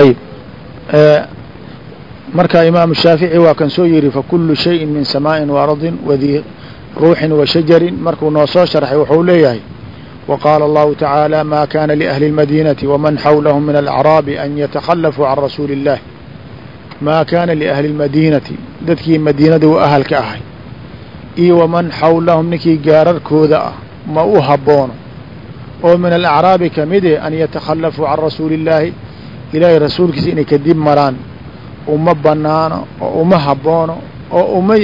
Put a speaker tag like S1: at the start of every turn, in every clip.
S1: ayib marka imaamu shaafici waa kan soo yiri fakulu shayin min samaaءin waardin wadii ruuxin washajarin markuu noo soo sharxay wuxuu leeyahay وqاaل الlه taعaaلى ma kana لأhli الmadيnaةi وman xawlhm min الأعrاabi an yتakhلفuu can rasuuli الlah ma kana لأhli الmadيnaةi dadkii madiinada u ahalka ahay iyo waman xawlahum ninkii gaararkooda ah ma u haboono oo min alأعraabi kamide an yatakhلفuu can rasuuli الlaahi ilaahay rasuulkiisa inay kadib maraan uma banaano oo uma haboono oo uma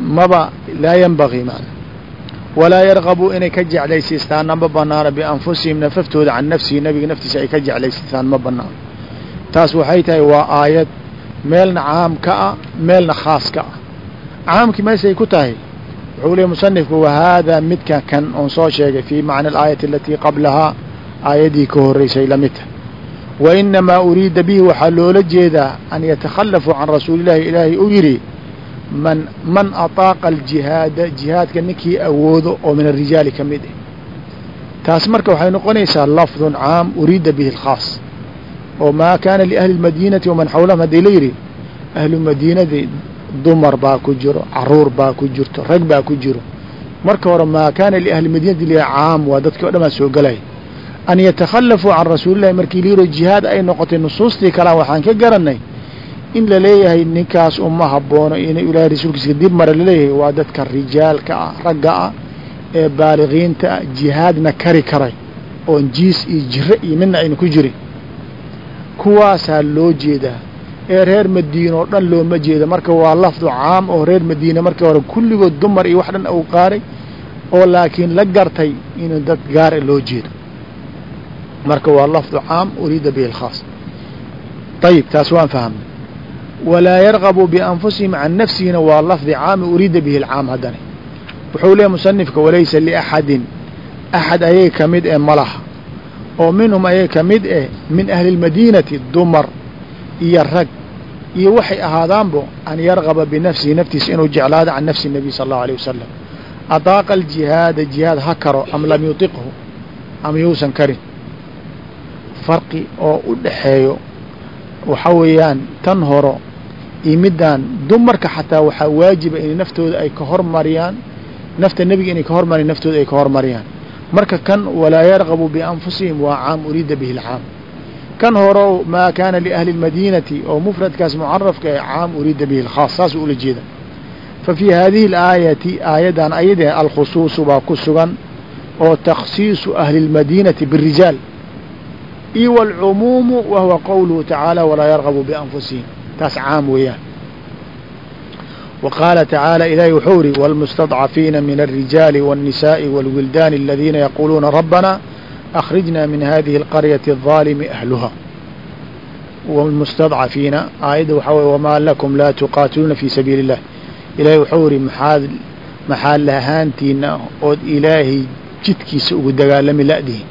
S1: maba laa ynbagii man walaa yarqabuu inay ka jeclaysiistaan ma banaano bianfusihim nafaftooda can nafsihi nabiga naftiisa ay ka jeclaysiistaan ma banaano taas waxay tahay waa aayad meelna caam ka ah meelna khaas ka ah. Caamkii meesay ku tahay wuxuu leey musanifku wahaadaa midka kan oon soo sheegay fii macna alaayati alatii qablahaa aayaddii ka horeysay la mid tahay wa inamaa uriida bihi waxaa loola jeedaa an yatakhallafuu can rasuulillahi ilaahay u yidhi man man ataaqa aljihaada jihaadka ninkii awoodo oo min arijaali ka mid ah taas marka waxay noqonaysaa lafdun caam uriida bihi alkhaas. Oo maa kaana liahli lmadiinati waman xawlahum haddii la yidhi ahlu madiinadii dumar baa ku jiro carruur baa ku jirto rag baa ku jiro. Marka hore maa kaana liahli madiinati la caam waa dadkii o dhan baa soo gelaya an yatakhallafuu can rasuulillahi markii yidho jihaad ay noqotay nusuustii kalea waxaan ka garanay in la leeyahay ninkaas uma haboono inay ilaahay rasuulkiisa dib mara la leeyahay waa dadka rijaalka ah ragga ah ee baaligiinta ah jihaadna kari karay oon jiis iyo jiro iyo midna ayna ku jirin kuwaasaa loo jeedaa ee reer madiina oo dhan looma jeeda marka waa lafdu caam oo reer madiina markii hore kulligood dumar iyo wax dhan u qaaray oo laakiin la gartay inuu dad gaara loo jeedo marka waa lafdu caam uriida bihi alkhaas ayib taas waan fahamnay walaa yarqabu bianfusihim can nafsihina waa lafdi caami uriida bihi alcaam haddana wuxuu leeya musanifka walaysa liaxadin axad ayay ka mid eh malaha oo minhum ayay ka mid eh min ahli اlmadiinati dumar iyo rag iyo waxay ahaadaanbo an yargaba binafsihi naftiisa inuu jeclaado can nafsi الnabiy sal اllahu alيه wasalam adaaqa aljihaada jihaad ha karo am lam yutiqhu ama yuusan karin farqi oo u dhexeeyo waxa weeyaan tan horo iyo midaan dumarka xataa waxaa waajiba in naftooda ay ka hormariyaan nafta nebiga inay ka hormariyaan naftooda ay ka hormariyaan. Marka kan walaa yargabu bianfusihim waa caam uriida bihi lcaam kan horo maa kaana liahli lmadiinati oo mufradkaas mucarafka ee caam uriida bihi lkhaas saasuu ula jeeda. Fa fii haadihi alaayati aayaddan ayadee alkhusuusu baa ku sugan oo takhsiisu ahli lmadiinati birijaal iyo wاlcumuumu wa huwa qowluhu tacaala walaa yargabu bianfusihim taas caam weeyaan wa qaala tacaala ilaahi wuxuu yihi wاlmustadcafiina min الrijaali wالnisaaءi wاlwildaani aladiina yaquuluuna rabbana akrijna min hadihi اlqaryaةi الظaalimi ahluha wاlmustadcafiina aayadda waxaa wey wamaa lakum laa tuqaatiluuna fi sabiili الlah ilahi wuxuu yihi maxaad maxaa lahaantiina ood ilaahay jidkiisa ugu dagaalami la'dihin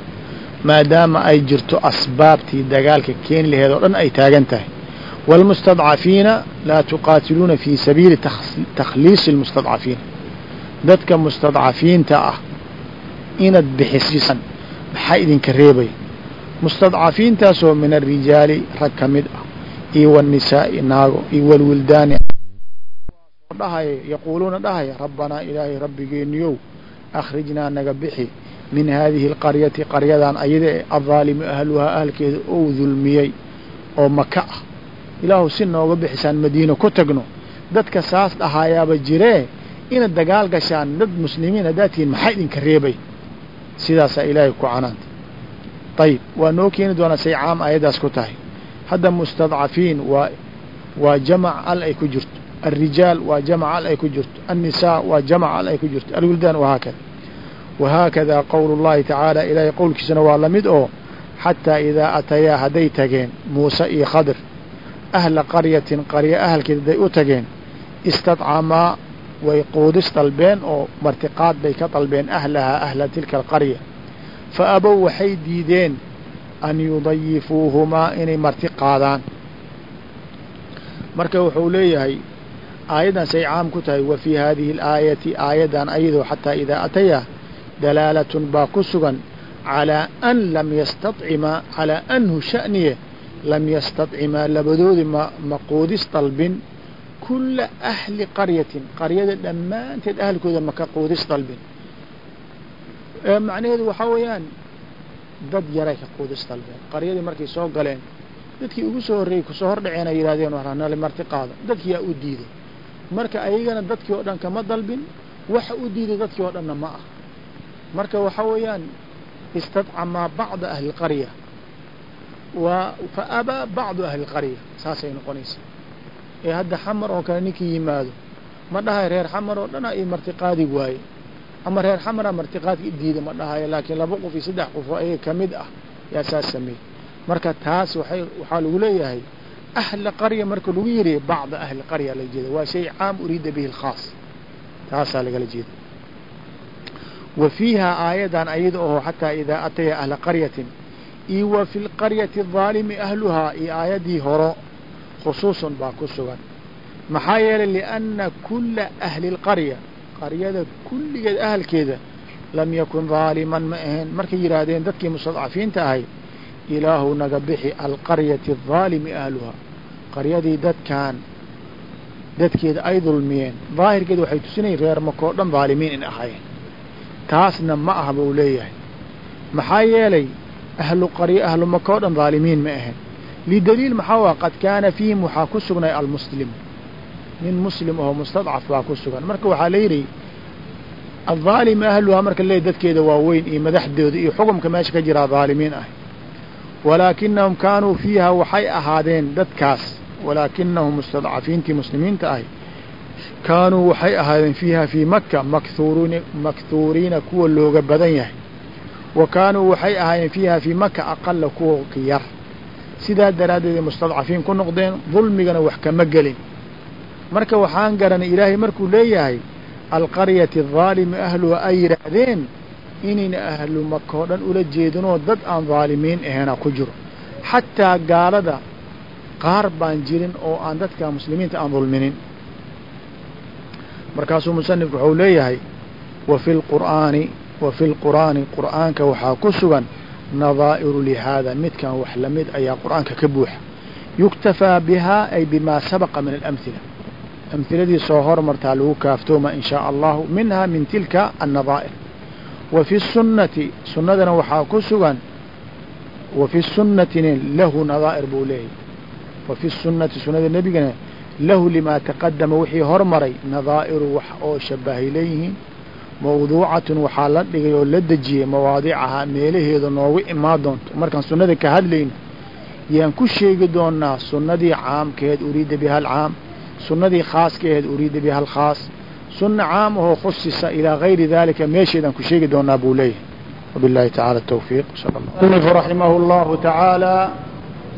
S1: maadaama ay jirto asbaabtii dagaalka keeni laheed oo dhan ay taagan tahay wاlmustadcafiina laa tuqaatiluuna fi sabiili takhliisi اlmustadcafiina dadka mustadcafiinta ah inaad bixisaan maxaa idinka reebaya mustadcafiintaasoo min arijaali rag ka mid ah iyo wاnisaa'i naago iyo wاlwildaani dhahaya yaquuluuna dhahaya rabbanaa ilaahay rabbigeeniyow akhrijnaa naga bixi min haadihi اlqaryati qaryadan ayada ee adaalimi ahluhaa ahalkeeda ou dulmiyey oo maka ah. Ilaahu si nooga bixisaan madiina ku tagno. Dadka saas dhahaayaaba jiree inaad dagaal gashaan dad muslimiin haddaad tihiin maxaa idinka reebay? Sidaasaa ilaahay ku canaanta ayib waa noo keeni doonaa say caam ayaddaas ku tahay. Hadda mustadcafiin waa waa jamac al ay ku jirto. Alrijaal waa jamac al ay ku jirto. Annisaa waa jamac al ay ku jirto. Alwildaan wahaakada wahaakada qowlu اllahi tacaala ilaahay qowlkiisana waa la mid oo xataa idaa atayaa hadday tageen muuse iyo khadir ahla qaryatin qarya ahalkeed hadday u tageen istadcamaa way quudis dalbeen oo martiqaad bay ka dalbeen ahlahaa ahla tilka alqarya fa abow waxay diideen an yudayifuuhumaa inay marti qaadaan marka wuxuu leeyahay aayaddan say caam ku tahay wa fii haadihi alaayati aayaddan ayadoo xataa idaa atayaa dalaalatun baa ku sugan calaa an lam yastadcima calaa anhu sha'niye lam yastadcimaa labadoodi ma quudis dalbin kula ahli qaryatin qaryada dhammaanteed ahalkooda maka quudis dalbin macnaheedu waxaa weeyaan dad yaray ka quudis dalbeen qaryadii markay soo galeen dadkii ugu soo horreeyey ku soo hordhaceen ay yidhahdeen warnale marti qaado. Dadkii yaa u diiday. Marka ayagana dadkii oo dhan kama dalbin waxa u diiday dadkii oo dhanna ma ah marka waxaa weeyaan istadcamaa bacda ahli qarya fa abaa bacdu ahli qarya saasay noqonaysa ee hadda xamar oo kale ninkii yimaado ma dhahay reer xamar oo dhanaa io martiqaadi waaye. Ama reer xamara ah martiqaadka diida ma dhahay laakiin laba qof iyo saddex qof ayaga ka mid ah yaa saas sameeyey marka taas waay waxaa lagu leeyahay ahla qarya marka lagu yiriyo bacda ahli qarya la jeeda waa shay caam uriida bihi alkhaas. Taasaa lagala jeeda wa fiihaa aayadan ayada oo xataa idaa ataya ahla qaryatin. Iyo wa fi lqaryati adaalimi ahluhaa iyo aayaddii horo khusuusun baa ku sugan. Maxaa yeelay lianna kulla ahli lqarya qaryada kulligeed ahalkeeda lam yakun aaliman ma ahayn markay yidhaahdeen dadkii mustadcafiinta ahay ilaahu naga bixi alqaryati adaalimi ahluhaa qaryadii dadkan dadkeeda ay dulmiyeen. Daahirkeeda waxay tusinayeen reer maka oo dhan aalimiin in ahaayeen taasna ma ah buu leeyahay. Maxaa yeelay ahlu qarya ahlu makoo dhan daalimiin ma ahayn lidaliil maxaa waa qad kaana fiihim waxaa ku sugnay almuslimu nin muslim oo mustadcaf baa ku sugan. Marka waxaa la yidhi aلظaalimi ahluhaa marka leey dadkeeda waaweyn iyo madaxdooda iyo xukumka meesha ka jiraa dhaalimiin ah. Walaakinahum kaanuu fiiha waxay ahaadeen dadkaas. Walaakinahum mustadcafiintii muslimiinta ahy kaanuu waxay ahaadeen fiiha fii makka makhuurn makhuuriina kuwa looga badan yahay. Wa kaanuu waxay ahaayeen fiiha fii makka aqalla kuwa yar. Sidaa daraaddeeday mustadcafiin ku noqdeen dulmigana wax kama gelin. Marka waxaan garanay ilaahay markuu leeyahay alqaryati adaalimi ahluha ay yidhaahdeen inayna ahlu makaoo dhan ula jeedinoo dad aan daalimiin ahena ku jiro. Xataa gaalada qaar baan jirin oo aan dadka muslimiinta aan dulminin markaasuu musanifku waxau leeyahay wa fi lqur'aani wa fi lqur'aani qur'aanka waxaa ku sugan nadaa'iru lihaada midkan wax la mid ayaa qur'aanka ka buuxa. Yuktafaa bihaa ay bimaa sabaqa min alamhila amhiladii soo hormartaa lagu kaaftooma in shaa allahu minha min tilka annadaa'ir. Wa fi sunnati sunnadana waxaa ku sugan wa fi sunnatina lahu nadaa'ir buu leeyahy wa fi sunnati sunnada nebigana lahu limaa taqadama wixii hormaray nadaa'iru wax oo shabahay leeyihiin mawduucatun waxaa la dhigay oo la dejiyey mawaadicahaa meelaheeda noogu imaan doonto. Markaan sunnada ka hadlayno yaan ku sheegi doonaa sunnadii caamkeed uriida biha alcaam sunnadii khaaskeed uriida biha alkhaas sunna caam ahoo khusisa ilaa gayri dalika meesheedaan ku sheegi doonaa buu leeyahay. Wabillahi tacala tawfiiq. Sal allah raximahu llahu tacaala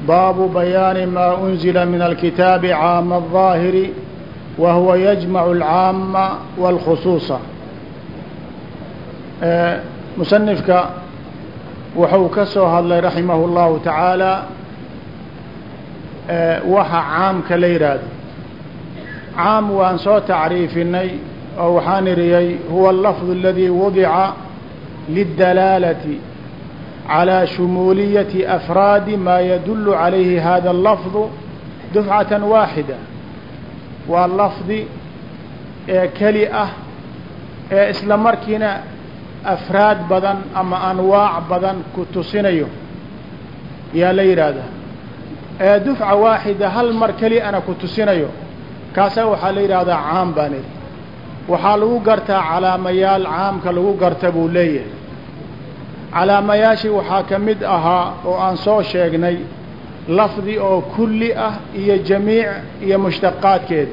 S1: baabu bayaani maa unzila min alkitaabi caama الظaahiri wa huwa yajmacu alcaama wاlkhusuusa musanifka wuxuu ka soo hadlay raximahu اllahu tacaala waxa caamka la yidhaahdo caam waan soo tacriifinay oo waxaan iriyey huwa alafظ aladii wadica lidalaalati calى shumuuliyati afraadi maa yadulu calayhi hada اlafظu dufcatan waaxida waa lafdi ee keli ah ee isla markiina afraad badan ama anwaac badan ku tusinayo yaa la yidhaahdaa ee dufca waaxida hal mar keli ana ku tusinayo kaasaa waxaa la yidhaahdaa caam baan idhi waxaa lagu gartaa calaamayaal caamka lagu garta buu leeyahay calaamayaashii waxaa ka mid ahaa oo aan soo sheegnay lafdi oo kulli ah iyo jamiic iyo mushtaqaadkeed.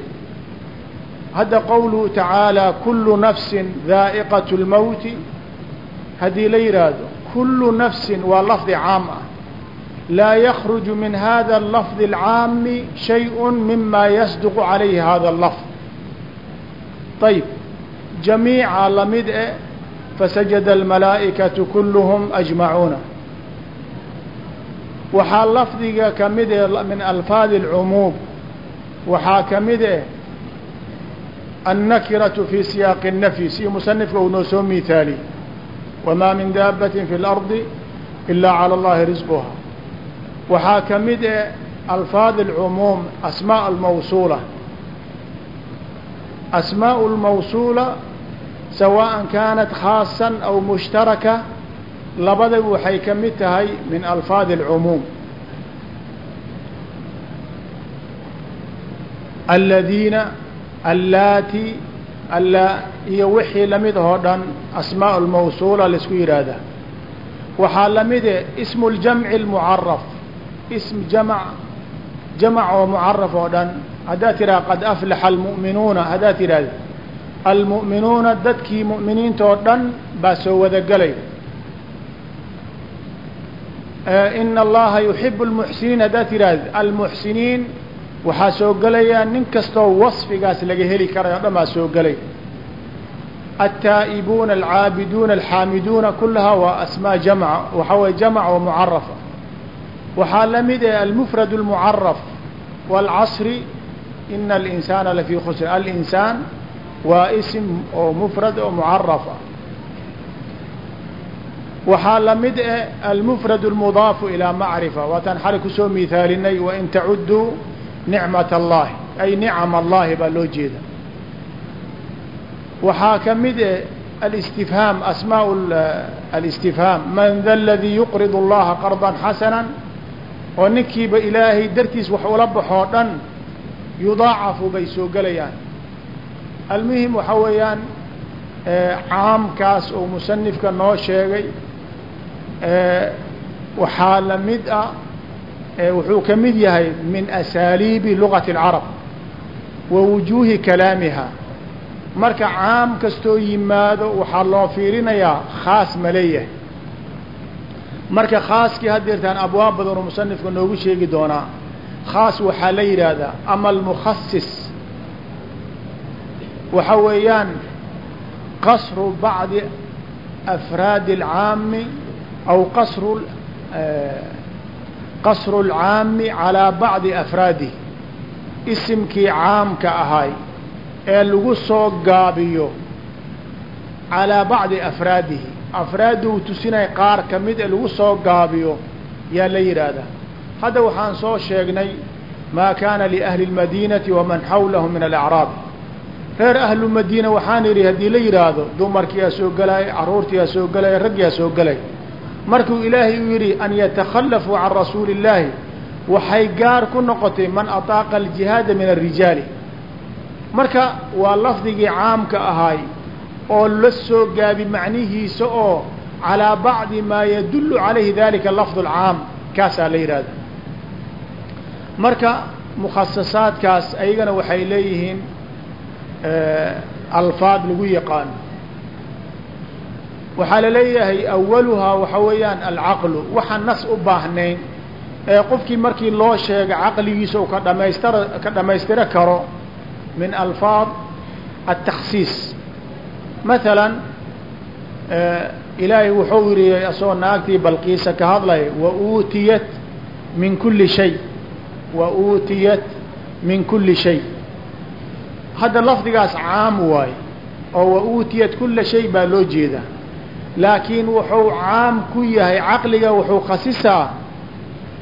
S1: Hadda qowluhu tacaalaa kullu nafsin daa'iqatu lmowti haddii la yidhaahdo kullu nafsin waa lafdi caam ah. Laa yakruju min hada alafdi alcaami shay-un mima yasduqu calayhi hada allafd. Ayib jamiica la mid e eh fasajada almalaa'ikatu kulluhum ajmacuuna waxaa lafdiga ka mid eh min alfaadi اlcumuum waxaa ka mid eh annakiratu fii siyaaqi الnafyi si musanifka uu noo soo mihaaliye wamaa min daabatin fi اlardi ilaa calى اllahi risquha waxaa ka mid e alfaad اlcumuum asmaaء اlmawsuula asmaaء اlmawsuula sawaaءa kaanat khaasa aw mushtaraka labadaba waxay ka mid tahay min alfaad اlcumuum aladiina allaati alla iyo wixii lamid ahoo dhan asmaaء اlmawsuula laisku yidhaahda waxaa lamide ismu اljamci اlmucaraf ism jamc jamc oo mucaraf oo dhan haddaad tidhahda qad aflaxa almu'minuuna haddaad tidhahda almu'minuuna dadkii mu'miniinta oo dhan baa soo wadagelay ina allaha yuxibu lmuxsiniin haddaad tidhaahd almuxsiniin waxaa soo gelaya nin kastoo wasfigaas laga heli karay oo dhan baa soo gelay altaa'ibuuna alcaabiduuna alxaamiduuna kulahaa waa asmaa jamca waxaa waye jamc oo mucarafa waxaa la mid eh almufrad اlmucaraf wاlcasri ina alinsaana lafii khusr alinsaan waa ism oo mfrad oo mucarafa waxaa la mid ah almfrad الmudaafu ilىa macriفة waataan xali kusoo mihaalinay wain tacuduu nicmaة الlahi ay nicam الlahi baa loo jeeda waxaa ka mid e الاstifhaam asmaaء الاstifhaam man da اladii yuqrid اllaha qarضa xasana oo ninkiiba ilaahay dartiis wax ula baxoo dhan yudaacafu bay soo gelayaan almuhim waxaa weeyaan eh, caamkaas uu musanifka noo sheegay eh, waxaa la mid ah eh, wuxuu ka mid yahay min asaaliibi lugati اlcarab wa wujuuhi kalaamiha. Marka caam kastoo yimaado waxaa loo fiirinayaa khaas ma leeyahay. Marka khaaskii haddeertaan abwaab badan oo musanifka noogu sheegi doonaa khaas waxaa la yidhaahdaa ama almukhasis waxa weeyaan qasru bacdi afraadi اlcaami aw qasru qasru اlcaami calaa bacdi afraadihi isimkii caamka ahay ee lagu soo gaabiyo calaa bacdi afraadihi afraadda uu tusinaya qaar ka mid ee lagu soo gaabiyo yaa la yidhaahdaa hadda waxaan soo sheegnay maa kaana liahli اlmadiinati waman xawlahu min alacraab reer ahlu madiina waxaan yidhi haddii la yidhaahdo dumarkiyaa soo galay caruurtiyaa soo galay ragyaa soo galay. Markuu ilaahay u yidhi an yatakhallafuu can rasuuli illaahi waxay gaar ku noqotay man ataaqa aljihaada min arijaali marka waa lafdigii caamka ahaay oo la soo gaabi macnihiisa oo calaa bacdi maa yadullu calayhi dalika lafdu alcaam kaasaa la yidhaahda. Marka mukhasasaadkaas ayagana waxay leeyihiin alfaad lagu yaqaano waxaa la leeyahay awaluhaa waxa weeyaan alcaqlu waxaan nas u baahnayn ee qofkii markii loo sheega caqligiisa uu ka ka dhammaystiro karo min alfaad الtaksiis maala ilaahay wuxuu yidhi asagoo naagtii balqiisa ka hadlaya wauutiyat min kuli shay wa uutiyat min kuli shay hadda lafdigaas caam waaye oo wauutiyat kula shay baa loo jeedaa laakiin wuxuu caam ku yahay caqliga wuxuu khasisaa.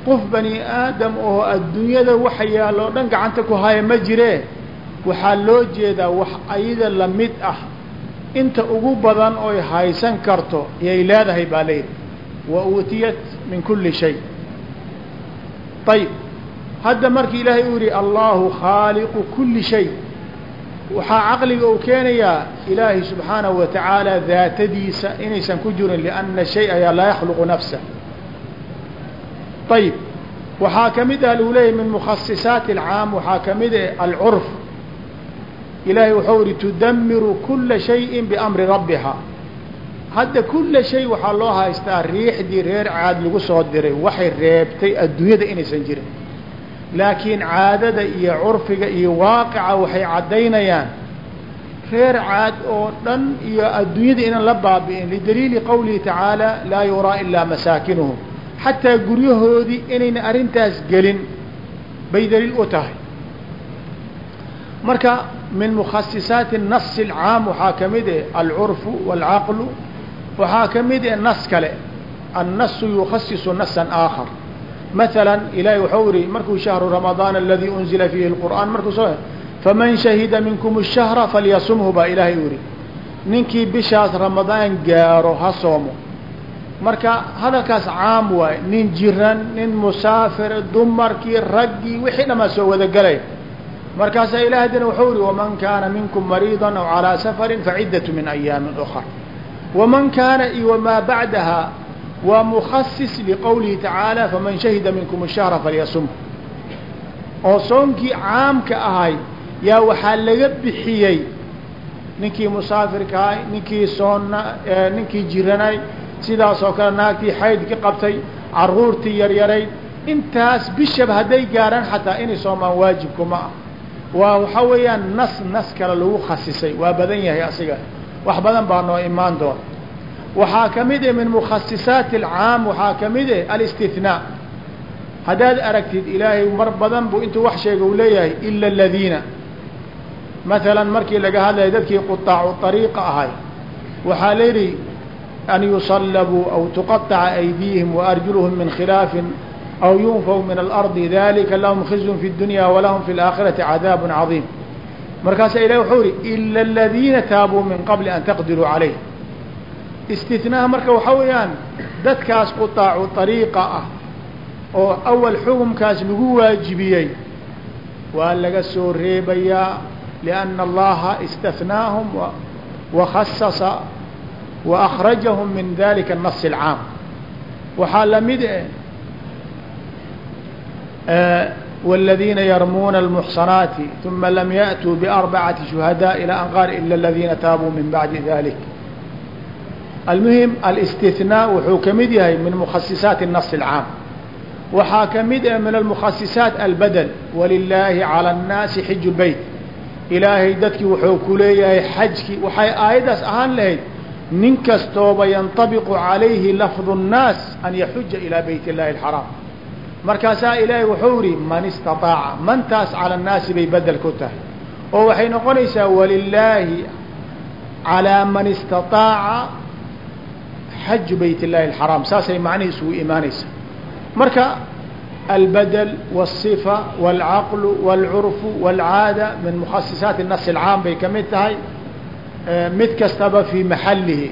S1: Qof bani aadam oo adduunyada waxa yaalo o dhan gacanta ku haya ma jiree waxaa loo jeedaa wax ayada la mid ah. Inta ugu badan oy haysan karto yay leedahay baa layidhi wa uutiyat min kuli shay. Ayib hadda markii ilaahay uu yidhi allahu khaaliqu kuli shay waxaa caqliga uu keenayaa ilaahay subxaanahu wa tacaala daatadiisa inaysan ku jirin lianna shay-a laa yakhluqu nafsa. Ayib waxaa ka mid ah lagu leeyahy min mukhasisaati alcaam waxaa ka mid ah alcurf. Ilaahay wuxuu ihi tudamiru kula shayin biamri rabbiha. Hadda kula shay waxaa loo haystaa riixdii reer caad lagu soo diray waxay reebtay adduunyada inaysan jirin laakiin caadada iyo curfiga iyo waaqica waxay caddaynayaan. Reer caad oo dhan iyo adduunyada inaan la baabi'in lidaliili qowlihi tacaala laa yuraa ilaa masaakinuhum xataa guryahoodii inayna arintaas gelin bay daliil u tahay. Marka min mukhasisaati nafsi alcaam waxaa ka mid ah alcurfu waalcaqlu waxaa ka mid ah nas kale. Annasu yukhasisu nasan aakhar maala ilahay waxau ihi markuu shahru ramadaan aladii unzila fiihi lqur'aan markuu soo faman shahida minkum shahra falyasumhu baa ilaahay u yihi ninkii bishaas ramadaan gaaro ha soomo. Marka hadalkaas caam waay nin jiran nin musaafir dumarkii raggii wixii dhamaa soo wadagelay markaasaa ilahay dina wuxuu ihi waman kaana minkum mariida aw calaa safarin faciddatu min ayaamin ukar waman kaana iyo wamaa bacdaha waa mukhasis liqowlihi tacaala faman shahida minkum shahra falyasumhu oo soonkii caamka ahay yaa waxaa laga bixiyey ninkii musaafirkahay ninkii soonna ninkii jiranay sidaas oo kale naagtii xaydki qabtay caruurtii yaryarayd intaas bishaba hadday gaaraan xataa inay soomaan waajibkuma ah waa waxaa weeyaan nas nas kale lagu khasisay waa badan yahay asiga wax badan baa noo imaan doona waxaa ka mid eh min mukhasisaati alcaam waxaa ka mid eh alistithnaa haddaad aragtid ilaahay mar badan buu intuu wax sheega u leeyahay ila aladiina maalan markii laga hadlaya dadkii qutaacu ariiqa ahay waxaa layidhi an yusallabuu aw tuqaطaca aydiihim waarjuluhum min khilaafin aw yunfaw min alardi dalika lahum khizyun fi اdunya walahum fi اlaakhirati cadaab cadiim markaasaa ilahi wuxuu yihi ila aladiina taabuu min qabli an taqdiruu calayh istinaha marka waxaa weeyaan dadkaas qutaacu ariiqa ah oo awal xukumkaas lagu waajibiyey waa laga soo reebayaa lianna allaha istahnaahum wakhasasa وأkrajahم min dalika النص الcaam waxaa lamid eh والذiina yrmuuna المحصنaaتi ثuma lam yأتوu بأربcaةi شhuهadاء ilى an qaal ilا الذiina taabuu min baعdi ذalik almuhim الاsتiثناء wuxuu ka mid yahay min مkhasisaaت النص الcaam waxaa ka mid eh min المkhasisaaت albdل وlilaahi عalى الناasi xij الbeyt ilaahay dadkii wuxuu ku leeyahay xajki waxay aayadaas ahaan lahayd nin kastooba yanطabiqu calayhi lafdu الnaas an yaxuja ilaa beyt اllahi الxaraam markaasaa ilaahay wuxuu yihi man istaطaaca mantaas cala الnaasi bay bedel ku tahay oo waxay noqonaysaa walilaahi calىa man istaطaaca xaju beyt اllahi الxaraam saasay macnihi isugu imaanaysaa marka albadel والصifa والcaql والcurfu والcaada min mukhasisaati الnas الcaam bay ka mid tahay mid kastaba fii maxalihi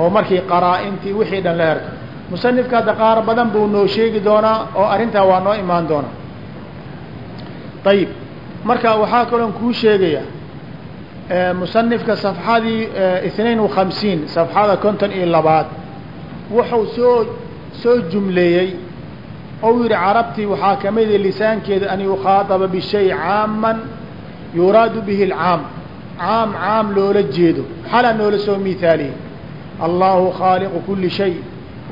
S1: oo markii qaraa-intii wixii dhan la herka musanifka hadda qaar badan buu noo sheegi doonaa oo arrintaa waa noo imaan doonaa ayib marka waxaa kaloon kuu sheegaya musanifka safxadii اثnain وخamsiin safxada konton iyo labaad wuxuu soo soo jumleeyey ou yihi carabtii waxaa kamida lisaankeeda an yukhaadaba bishay caama yuraadu bihi اlcaam caam caam loola jeedo xala noola soo mihaaliye allahu khaaliqu kuli shay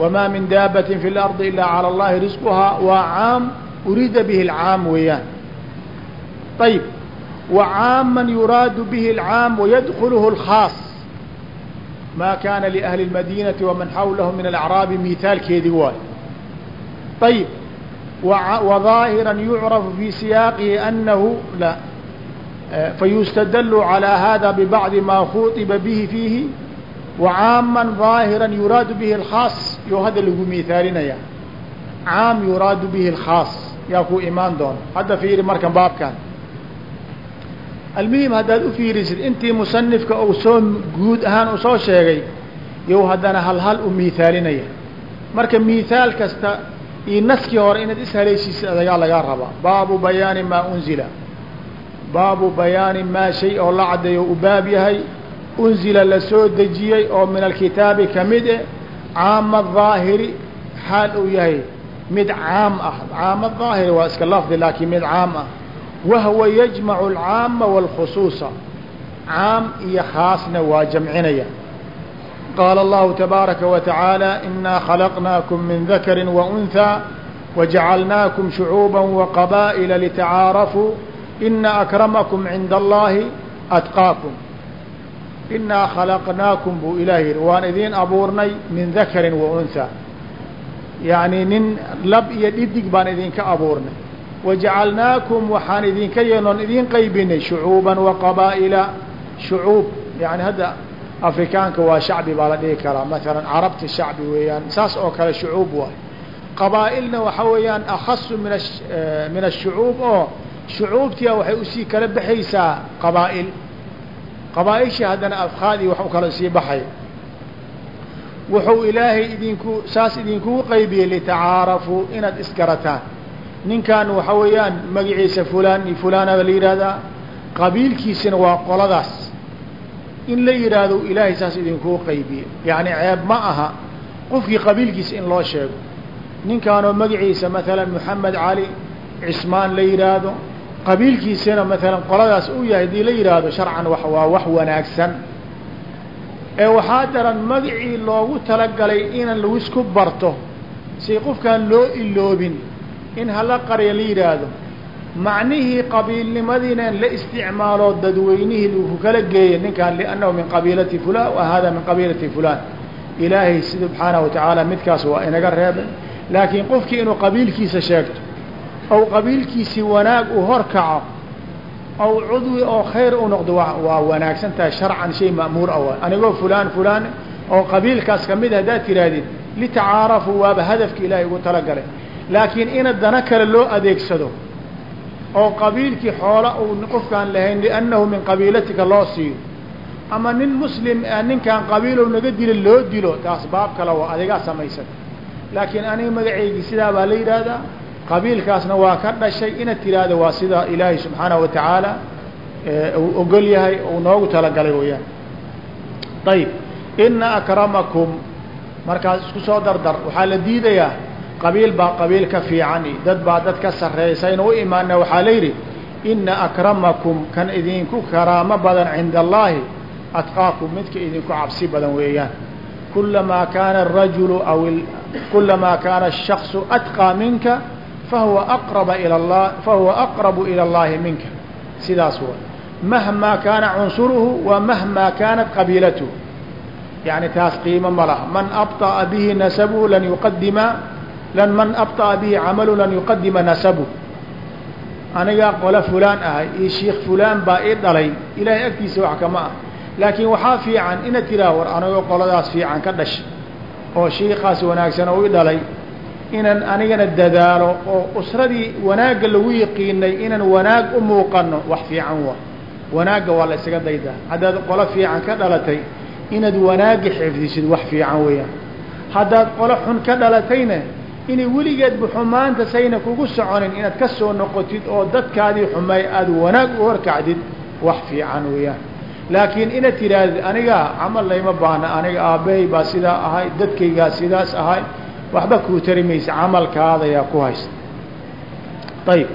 S1: wamaa min daabatin fi اlardi ilaa calى اllahi risquhaa waa caam uriida bihi اlcaam weeyaan ayib wa caaman yuraadu bihi اlcaam wayadkulhu اlkhaas ma kana liahli اlmadinati waman xawlahu min alacraabi mihaalkeedii waay ayib وظاahiرا يuعرف في سyاaqه أنه لا فيستدل على هذا ببعض ما خuطبa به فيه وعاaما ظاahiرا يuراad به الخاaص yo hadda lagu miثaalinaya cاam يuراad به الخاaص yaa ku imaan doona hadda fiiri markan baabkan almuhim haddaad u fiirisid intii musanifka uu soo guud ahaan u soo sheegay yow haddana halhal u miihaalinaya marka miihaal kasta iyo naskii hore inaad ishalaysiisid adagaa lagaa rabaa. Baabu bayaani maa unzila. Baabu bayaani maa shay oo la caddeeyo u baab yahay unzila la soo dejiyey oo min alkitaabi ka mid e caama daahiri xaal uu yahay mid caam ah. Caama aahiri waa iska lafdi laakiin mid caam ah wahwa yajmacu alcaama wاlkhusuusa caam iyo khaasna waa jamcinaya qaala allahu tabaaraka wa tacaala inaa khalaqnaakum min dakari waunhaa wajacalnaakum shucuuba waqabaa'ila litacaarafuu ina akramakum cinda allahi atqaakum inaa khalaqnaakum buu ilaah yidhi waan idiin abuurnay min dakarin waunhaa yacnii nin lab iyo dhidig baan idinka abuurnay wajacalnaakum waxaan idinka yeelnoon idiin qaybinay shucuuban waqabaa'ila shucuub yani hadda afrikaanka waa shacbi baa la dhihi karaa. Maalan carabta shacbi weeyaan saas oo kale shucuub waay qabaa'ilna waxaa weeyaan akhasu min eh, min ashucuub oo shucuubtia waxay u sii kala baxaysaa qabaa'il. Qabaa'ilshii haddana afkaadii wax u kala sii baxaya wuxuu ilaahay idinku saas idinkugu qaybiyey litacaarafuu inaad isgarataan ninkan waxa weeyaan magaciisa fulaan iyo fulaana la yidhaahdaa qabiilkiisina waa qoladaas. In la yidhaahdo ilaahay saas idinkugu qaybiyey yacni ceeb ma aha qofkii qabiilkiisa in loo sheego. Ninkaanoo magaciisa maalan moxamed cali cismaan la yidhaahdo qabiilkiisana maalan qoladaas uu yahay haddii la yidhaahdo sharcan wa waa wax wanaagsan. Ee waxaa daran magacii loogu talagalay inaan lagu isku barto si qofkaan loo iloobin in hala qarya la yidhaahdo macnihii qabiilnimadiina la isticmaalo dadweynihii lagu kala geeya ninkaan liannahu min qabiilati fulan wa hada min qabiilati fulan ilaahay subxaanahu watacaala midkaas waa inaga reebay. Laakiin qofkii inuu qabiilkiisa sheegto ow qabiilkiisii wanaag uu hor kaco ow cudwi oo khayr u noqdo waa wanaagsan tahay sharcan shay ma'muur a waay anigoo fulaan fulaan oo qabiilkaas ka mid haddaad tihaahdid litacaarafuu waaba hadafka ilaahay ugu talagalay laakiin ina dana kale loo adeegsado oo qabiilkii xoola uu qofkaan lahayn liannahu min qabiilatika loo siiyo ama nin muslim ninkaan qabiilow naga dila loo dilo taas baab kale waa adigaa samaysan. Laakiin aniga magacaygii sidaa baa la yidhaahdaa qabiilkaasna waa ka dhashay inaad tiraahdo waa sida ilaahay subxaanahu wa tacaala uu ogol yahay uu noogu talagalay weyaan ayib ina akramakum markaas isku soo dardar waxaa la diidayaa qabiil baa qabiil ka fiicani dad baa dad ka sarreysaynu u imaana waxaa la yidhi inna akramakum kan idinku karaamo badan cinda allaahi adqaakum midka idinku cabsi badan weeyaan. Kulamaa kaana arajulu aw kulamaa kaana ashaksu adqaa minka fahuwa aqraba ila allah fahuwa aqrabu ila allahi minka. Sidaas wa mahmaa kaana cunsuruhu wa mahmaa kaanat qabiilatuhu. Yani taas qiimo ma laha. Man abطa'a bihi nasabuhu lan yuqadima lan man abطa'a bihi camalu lan yuqadima nasabuh anigaa qole fulaan ahay iyo shiikh fulaan baa ii dhalay ilaahay agtiisa wax kama ah. Laakiin waxaa fiican inaad tiraa war anigoo qoladaas fiican ka dhashay oo shiikaas wanaagsan oo i dhalay inaan anigana dadaalo oo usradii wanaagga lagu yiqiinay inaan wanaag u muuqano wax fiican wa wanaagga waa la isaga daydaa haddaad qolo fiican ka dhalatay inaad wanaagga xifdisid wax fiican weeyaan. Haddaad qolo xun ka dhalatayna inay weligeedba xumaanta sayna kugu soconin inaad ka soo noqotid oo dadkaadii xumaay aada wanaag u horkacdid wax fiican weeyaan. Laakiin inaad tidhaahdid aniga camal layma baana aniga aabbahay baa sidaa ahay dadkaygaa sidaas ahay waxba kuu tari maysa camalkaada ku haysta. Ayb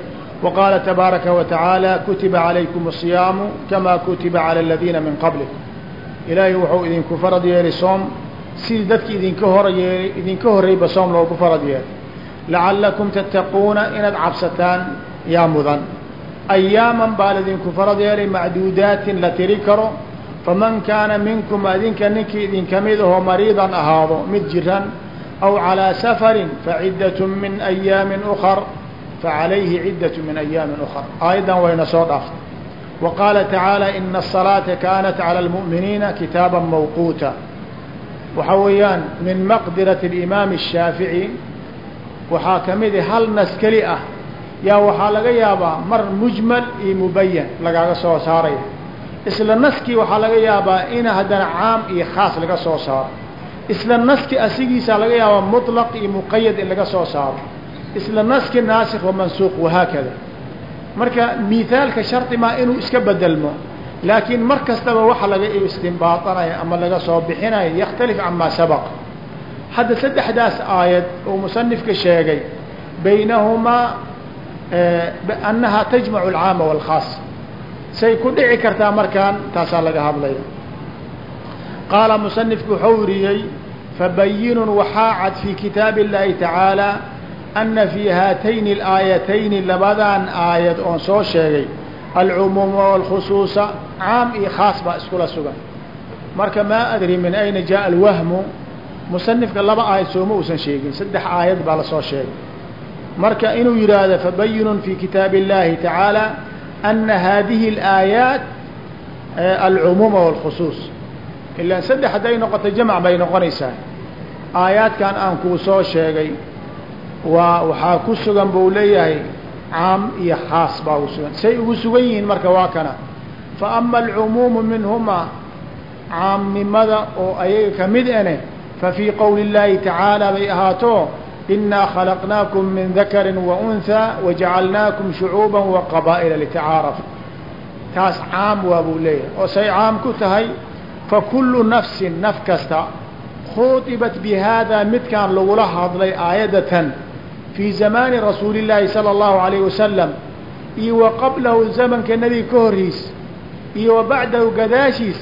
S1: waqaala tabaaraka wa tacaala kutiba calaykum asiyaamu kamaa kutiba cala aladiina min qablikum ilaahay wuxuu idinku farad yeeli soom sidii dadkii idinka horay idinka horeyba soom loogu farad yeelay lacallakum tattaquuna inaad cabsataan yaa mudan. Ayaaman baa laydinku farad yeelay macduudaatin la tiri karo. Faman kaana minkum adinka ninkii idinka mid ahoo mariidan ahaado mid jiran aw calaa safarin faciddat min ayaamin ukar facalayhi ciddatu min ayaamin ukar aayaddan wayna soo dhaaftay wa qaala tacaala ina asalaata kaanat cala almu'miniina kitaaban mawquuta waxa weeyaan min maqdirati اlimaam الshaafiعي waxaa ka mid hal nas keli ah yaa waxaa laga yaabaa mar mujmal iyo mubayan lagaaga soo saaraya isla naskii waxaa laga yaabaa in haddana caam iyo khaas laga soo saaro isla naski asigiisaa laga yaabaa muطlaq iyo muqayad in laga soo saaro isla naski naasikh wa mansuuq wahaakada marka miithaalka shardi maa inuu iska bedelmo laakiin mar kastaba waxa laga istinbaaطanaya ama laga soo bixinaya yakhtalif camaa sabaq hadda saddexdaas aayad oo musanifka sheegay baynahumaa annaha tajmacu alcaama wاlkhaas say ku dhici kartaa markaan taasaa laga hadlaya qaala musanifku wuxuu wiriyey fabayinun waxaa cad fii kitaabi اllaahi tacaala ana fii haatayni اlaayatayni labadan aayad oon soo sheegay alcumuuma walkhusuusa caam iyo khaas baa iskula sugan marka maa adri من ayna جاء alwahmu musanifka laba aayad sooma uusan sheegin saddex aayad baa la soo sheegay marka inuu yidhaahdo fabayinun fii kitaabi اllahi tacaala ana haadihi اlaayaat alcumuuma walkhusuus ilaan saddex hadday noqoto jamc bay noqonaysaa aayaadkan aan kuu soo sheegay waa waxaa ku sugan caam iyo khaas baa ugu sugan. Say ugu sugan yihiin marka waa kana. Fa ama alcumuumu minhumaa caamnimada oo ayaga ka mid ane fa fii qowli اllaahi tacaala bay ahaato inaa khalaqnaakum min dakari waunhaa wajacalnaakum shucuuba waqabaa'ila litacaarafu. Taas caam waa buu leeyahay. Oo say caam ku tahay fakulu nafsin naf kasta khuuطibat bihaadaa midkaan lagula hadlay aayadatan fii zamaani rasuuli illaahi sala allahu alayh wasalam iyo wa qablahu zamanka nebiga ka horriis iyo wa bacdahu gadaashiis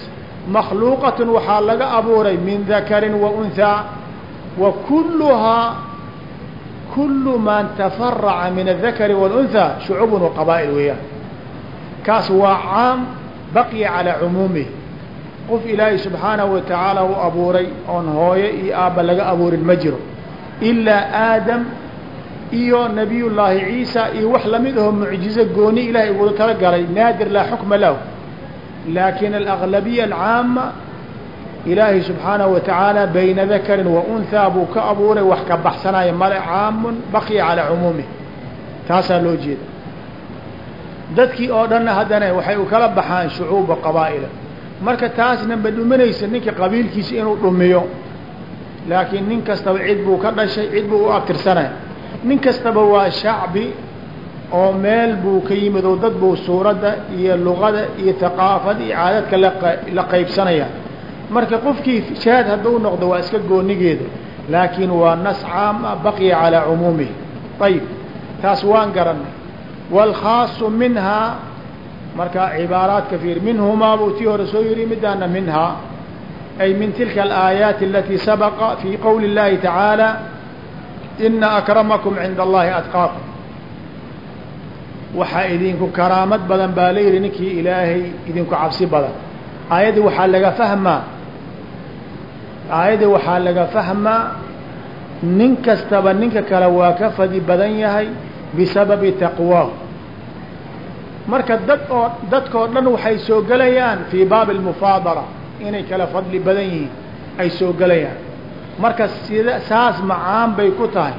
S1: makhluuqatun waxaa laga abuuray min dakarin wa unhaa wa kulluhaa kullu man tafaraca min adakari wاlunhaa shucuubun wa qabaa'il weeyaan kaas waa caam baqiya calaa cumuumih qof ilaahay subxaanahu wa tacaala u abuuray oon hooye iyo aabba laga abuurin ma jiro ilaa aadam iyo nabiyullaahi ciisa iyo wax la mid aho mucjizo gooni ilahay ugula tala galay naadir laa xukma lahu. Laakin alaglabiya alcaama ilaahay subxaanahu wa tacaala bayna dakarin wa unhaa buu ka abuuray wax ka baxsanaya male caamun baqiya calaa cumuumih taasaa loo jeeda. Dadkii oo dhanna haddana waxay u kala baxaan shucuuba qabaa'ila. Marka taasna ma dhuminaysa ninka qabiilkiisa inuu dhumiyo laakiin nin kastaba cid buu ka dhashay cid buu u abtirsanaya nin kastaba waa shacbi oo meel buu ka yimid oo dad buu suuradda iyo luqada iyo taqaafada iyo caadadka la qaybsanaya. Marka qofkii shahaad hadduu noqdo waa iska goonigeeda laakiin waa nas caama ah, baqiya calaa cumuumihi. Ayib taas waan garanay. Waalkhaasu minhaa markaa cibaaraadka fiir minhumaa buu tii hore soo yihi midaana minha ay min tilka alaayaati alatii sabaqa fii qowli اllahi tacaala ina akramakum cinda allahi atqaakum waxaa idinku karaamad badan baa la yihi ninkii ilaahay idinku cabsi badan aayaddii waxaa laga fahmaa aayaddii waxaa laga fahmaa nin kastaba ninka kale waa ka fadi badan yahay bisababi taqwaahu marka dad oo dadkao dhan waxay soo gelayaan fii baabi almufaadala inay kala fadli badan yihiin ay soo gelayaan marka sida saas macaan bay ku tahay.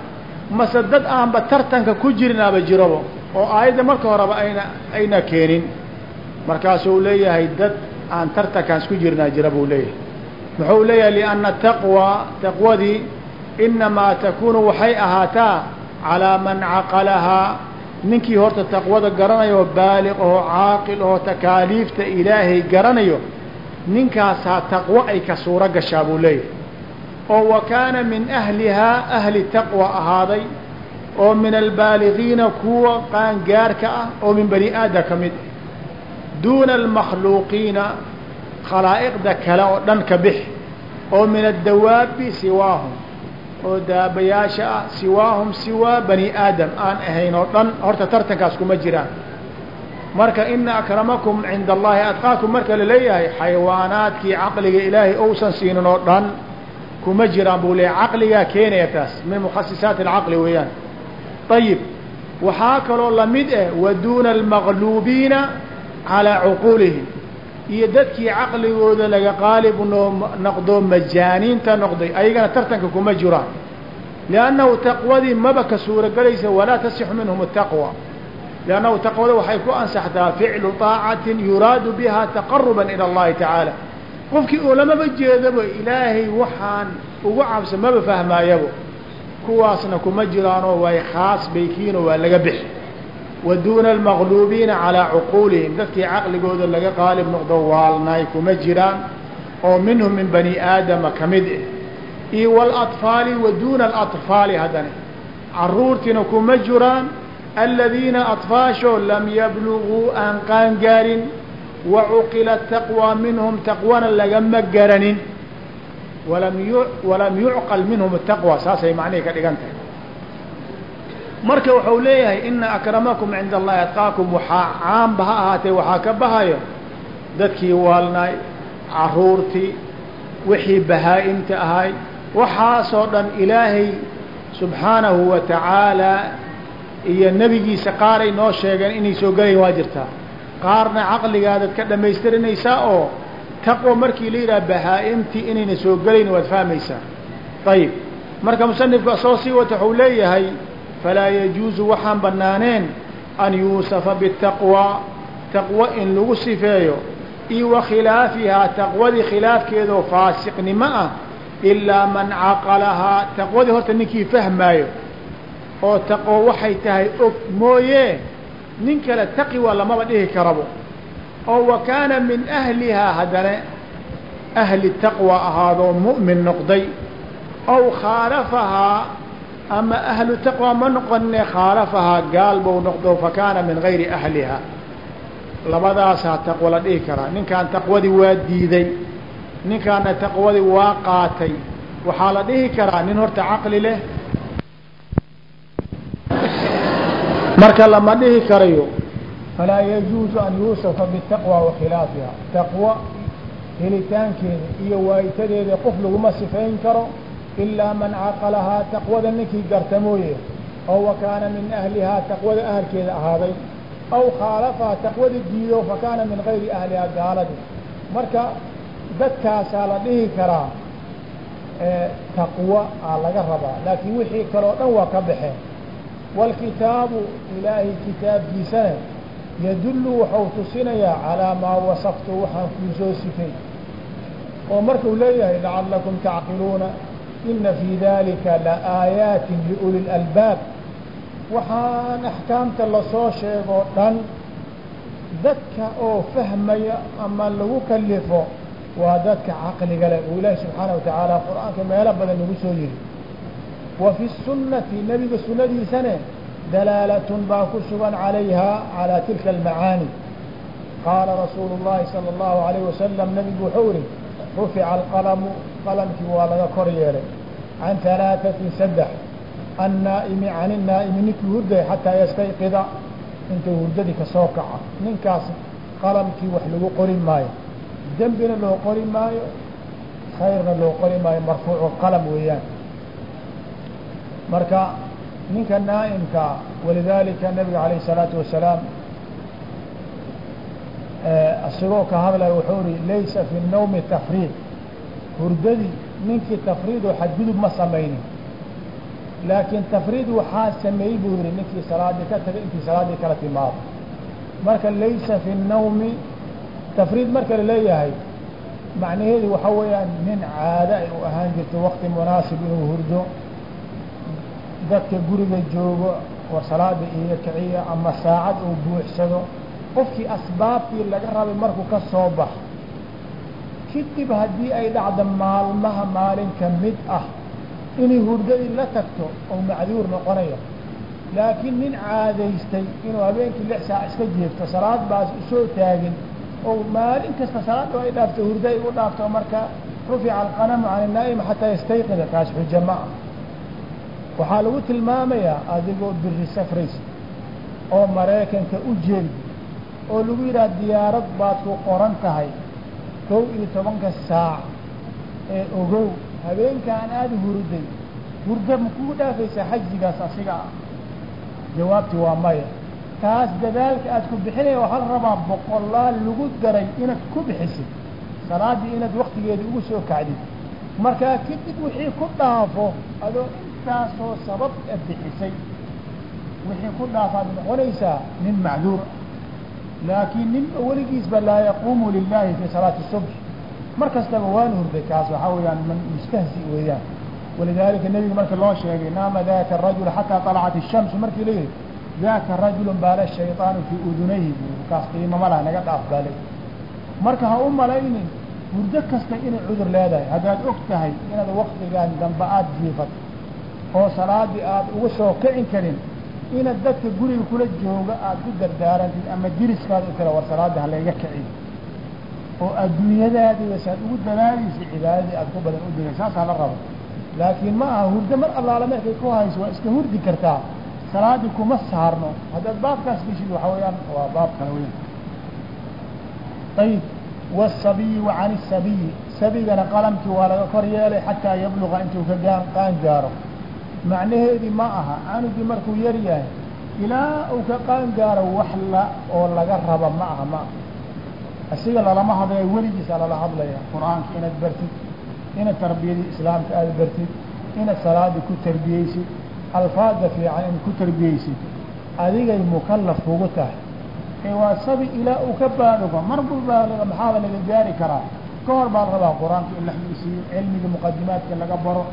S1: Mase dad aanba tartanka ku jirinaaba jirobo oo aayadda marka horeba ayna ayna keenin. Markaasuu leeyahay dad aan tartankaas ku jirnaa jira buu leeyahay. Muxuu leeyahay lianna taqwa taqwadii inamaa takunu waxay ahaataa calaa man caqalahaa ninkii horta taqwada garanayo baaliq oo caaqil oo takaaliifta ilaahay garanayo ninkaasaa taqwo ay ka suuro gashaa buu leeyahay oo wa kaana min ahlihaa ahli taqwa ahaaday oo min albaaligiina kuwa qaangaarka ah oo min bani aadam ka mid ah. Duuna almakhluuqiina khalaa'iqda kale oo dhan ka bix oo min addawaabi siwaahum oo daabayaasha ah siwaahum siwaa bani aadam aan ahayn oo dhan. Horta tartankaas kuma jiraan. Marka ina akramakum cinda allahi adqaakum marka la leeyahay xayawaanaadkii caqliga ilaahay ousan siinin oo dhan kuma jiraan buu leeyahay caqligaa keenaya taas min mukhasisaati alcaqli weeyaan. Ayib waxaa kaloo la mid ah wa duuna almaqluubiina calaa cuquulihim. Iyo dadkii caqligooda laga qaalib noqdo majaaniinta noqday ayagana tartanka kuma jiraan liannahu taqwadii maba ka suuragelaysa walaa tasixu minhum ataqwa liannahu taqwada waxay ku ansaxtaa ficlu طaacatin yuraadu biha taqaruba ila اllahi tacaala qofkii oo lamaba jeedabo ilaahay waxaan ugu cabsa maba fahmaayabo kuwaasna kuma jiraanoo way khaas bay kiinoo waa laga bixi. Wa duuna almaqluubiina calaa cuquulihim. Dadkii caqligooda laga qaalib noqdo waalnaay kuma jiraan oo minhum min bani aadama ka mid eh. Iyo waalatfaali wa alatfaali haddana caruurtiina kuma jiraan. Aladiina atfaashoo lam yabluguu aan qaangaarin cuqila taqwى minhum taqwana lagama garanin walam yu walam yucqal minhum taqwa saasay macnihii ka dhigan tahay marka wuxuu leeyahay ina akramakum cinda allahi atqaakum waxaa caamba ha ahaatee waxaa ka bahayo dadkii waalnaay caruurtii wixii bahaa-imta ahay waxaasoo dhan ilaahay subxaanahu wa tacaalaa iyo nebigiisa qaaray noo sheegeen inay soo gelayan waa jirtaa qaarna caqligaadaad ka dhamaystirinaysaa oo taqwa markii la yidhaha bahaa-imtii inayna soo gelayn waad fahmaysaa ayib marka musanifku asoo sii wata waxuu leeyahay falaa yajuusu waxaan banaaneen an yuusafa bitaqwa taqwo in lagu sifeeyo iyo wa khilaafihaa taqwadii khilaafkeedoo faasiqnimo ah ilaa man caqalahaa. Taqwadii horta ninkii fahmaayo oo taqwo waxay tahay og mooye nin kale taqi waa lamaba dhihi karabo. Oo wa kaana min ahlihaa haddana ahli taqwa ahaadoo mu'min noqday. Ow khaalafahaa ama ahlu taqwa ma noqonine khaalafahaa gaal bou noqdo fa kaana min gayri ahliha. Labadaasaa taqwo la dhihi karaa. Ninkaan taqwadii waa diiday ninkaana taqwadii waa qaatay. Waxaa la dhihi karaa nin horta caqli leh marka lama dhihi karayo. Falaa yajuuzu an yuusafa bitaqwa wa khilaafiha. Taqwo helitaankeeda iyo waayitadeeda qof laguma sifayn karo ilaa man caqalahaa taqwada ninkii garta mooye oo wa kaana min ahlihaa taqwada ahalkeeda ahaaday aw khaalafaha taqwada diido fa kaana min gayri ahlihaa gaaladi marka dadkaasaa la dhihi karaa taqwo aa laga rabaa laakiin wixii kaleo dhan waa ka baxeen wاlkitaabu ilaahay kitaabkiisana yadullu waxau tusinayaa calaa maa wasaftu waxaan kuu soo sifay oo markuu leeyahay lacalakum tacqiluuna ina fii dalika laaayaati liuli اlalbaab waxaan axkaamta la soo sheegoo dhan dadka oo fahmaya ama lagu kalifo waa dadka caqliga leh oo ilaahi subxaana wa qur'aanka meelo badan lagu soo yiri wa fi sunnati nebiga sunnadiisane dalaalatun baa ku sugan calayhaa calaa tilka almacaani. Qaala rasuulu llahi sala allahu alayh wasalam nebigu wuxuu ihi rufica alqalamu qalamkii waa laga kor yeelay. Can halaatatin saddex annaa'imi can innaa'imi ninkii hurday xataa yastayqida intuu hurdadii ka soo kaca. Ninkaas qalamkii wax lagu qori maayo. Dembina loo qori maayo khayrna loo qori maayo marfuucu qalam weeyaan marka ninka naa'imkaa walidaalika nabiga calayh isalaatu wasalaam isagoo ka hadlaya wuxuu ihi laysa fi nawmi tafriid. Hurdadii ninkii tafriid oo xadgudub ma samaynin. Laakiin tafriid waxaa sameeyey buu yihi ninkii salaadii ka tagay intii salaaddii kala timaado. Marka laysa fi nawmi tafriid marka la leeyahay macnaheedu waxa weeyaan nin caado ay u ahaan jirto wakti munaasib inuu hurdo dadka guriga joogo war salaada iyo kiciya ama saacad uu buuxsado qofkii asbaabtii laga rabay markuu ka soo bax kadib haddii ay dhacdo maalmaha maalin ka mid ah inay hurdadii la tagto oo macduur noqonayo. Laakiin nin caadaystay inuu habeenkii lix saac iska jeefto salaad baas u soo taagin oo maalin kasta salaada ay dhaafto hurda ay u dhaafto marka rufica alqalamu can inaa'im xataa yastayqida kaas xujo ma ah waxaa lagu tilmaamayaa adigoo biri safraysa oo maraykanka u jeedi oo lagu yidhaha diyaarad baad ku qoran tahay kow iyo tobanka saac ee ogow. Habeenkaan aada hurday hurda ma kugu dhaafaysaa xajigaas asiga ah? Jawaabti waa maya. Taas dadaalka aad ku bixinaya waxaa la rabaa boqolaal lagu daray inaad ku bixisid salaaddii inaad waktigeeda ugu soo kacdid markaa kadib wixii ku dhaafo adoo intaasoo sabab a bixisay wixii ku dhaafaad noqonaysaa nin macduur laakiin nin weligiisba laa yaquumu lilahi fii salaati subx mar kastaba waan hurday kaas waxaa weeyaan man mustahzi weeyaan walidaalika nebiga marka loo sheegay naama daka rajul xataa طalacat الshamsu markii la yihi daka rajulu baala shayطaanu fii udunayhi bu kaas qiimama laha naga dhaaf baalay marka ha u malaynin hurdo kasta inay cudur leedahay haddaad og tahay inaad waktigan dambe aada jiifat oo salaadii aada uga soo kicin karin inaad dadka guriga kula jooga aada ku dardaarantid ama diriskaada u kale war salaadda halayga kicin. oo adduunyadaadiiba saaad ugu dadaalaysa cibaadadii aada ku badan u dina saas hala rabo. laakiin ma aha hurdo mar allaala markay ku hayso waa iska hurdi kartaa. salaadii kuma saarno. haddaad baabkaas geshid waxa weeyaan waa baab kale weyn. Ayib wsabiyi wa can isabiyi sabigana qalamkii waa laga kor yeelay xataa yabluqa intuu ka gaan qaan gaaro macnaheedii ma aha canugii markuu yar yahay ilaa uu ka qaan gaaro wax la oo laga raba ma aha ma aha. Asiga lalama hadlaya weligiisa lala hadlaya qur'aanka inaad bartid inaad tarbiyadii islaamka aada bartid inaad salaadii ku tarbiyeysid alfaada fiican inaad ku tarbiyeysid adigay mukalaf kugu tahay. Ee waa sabi ilaa uu ka baalugo mar buu baaliga maxaaba laga gaari karaa? Ka hor baa la rabaa qur'aanka in la xisiiyo cilmiga muqadimaadka laga baro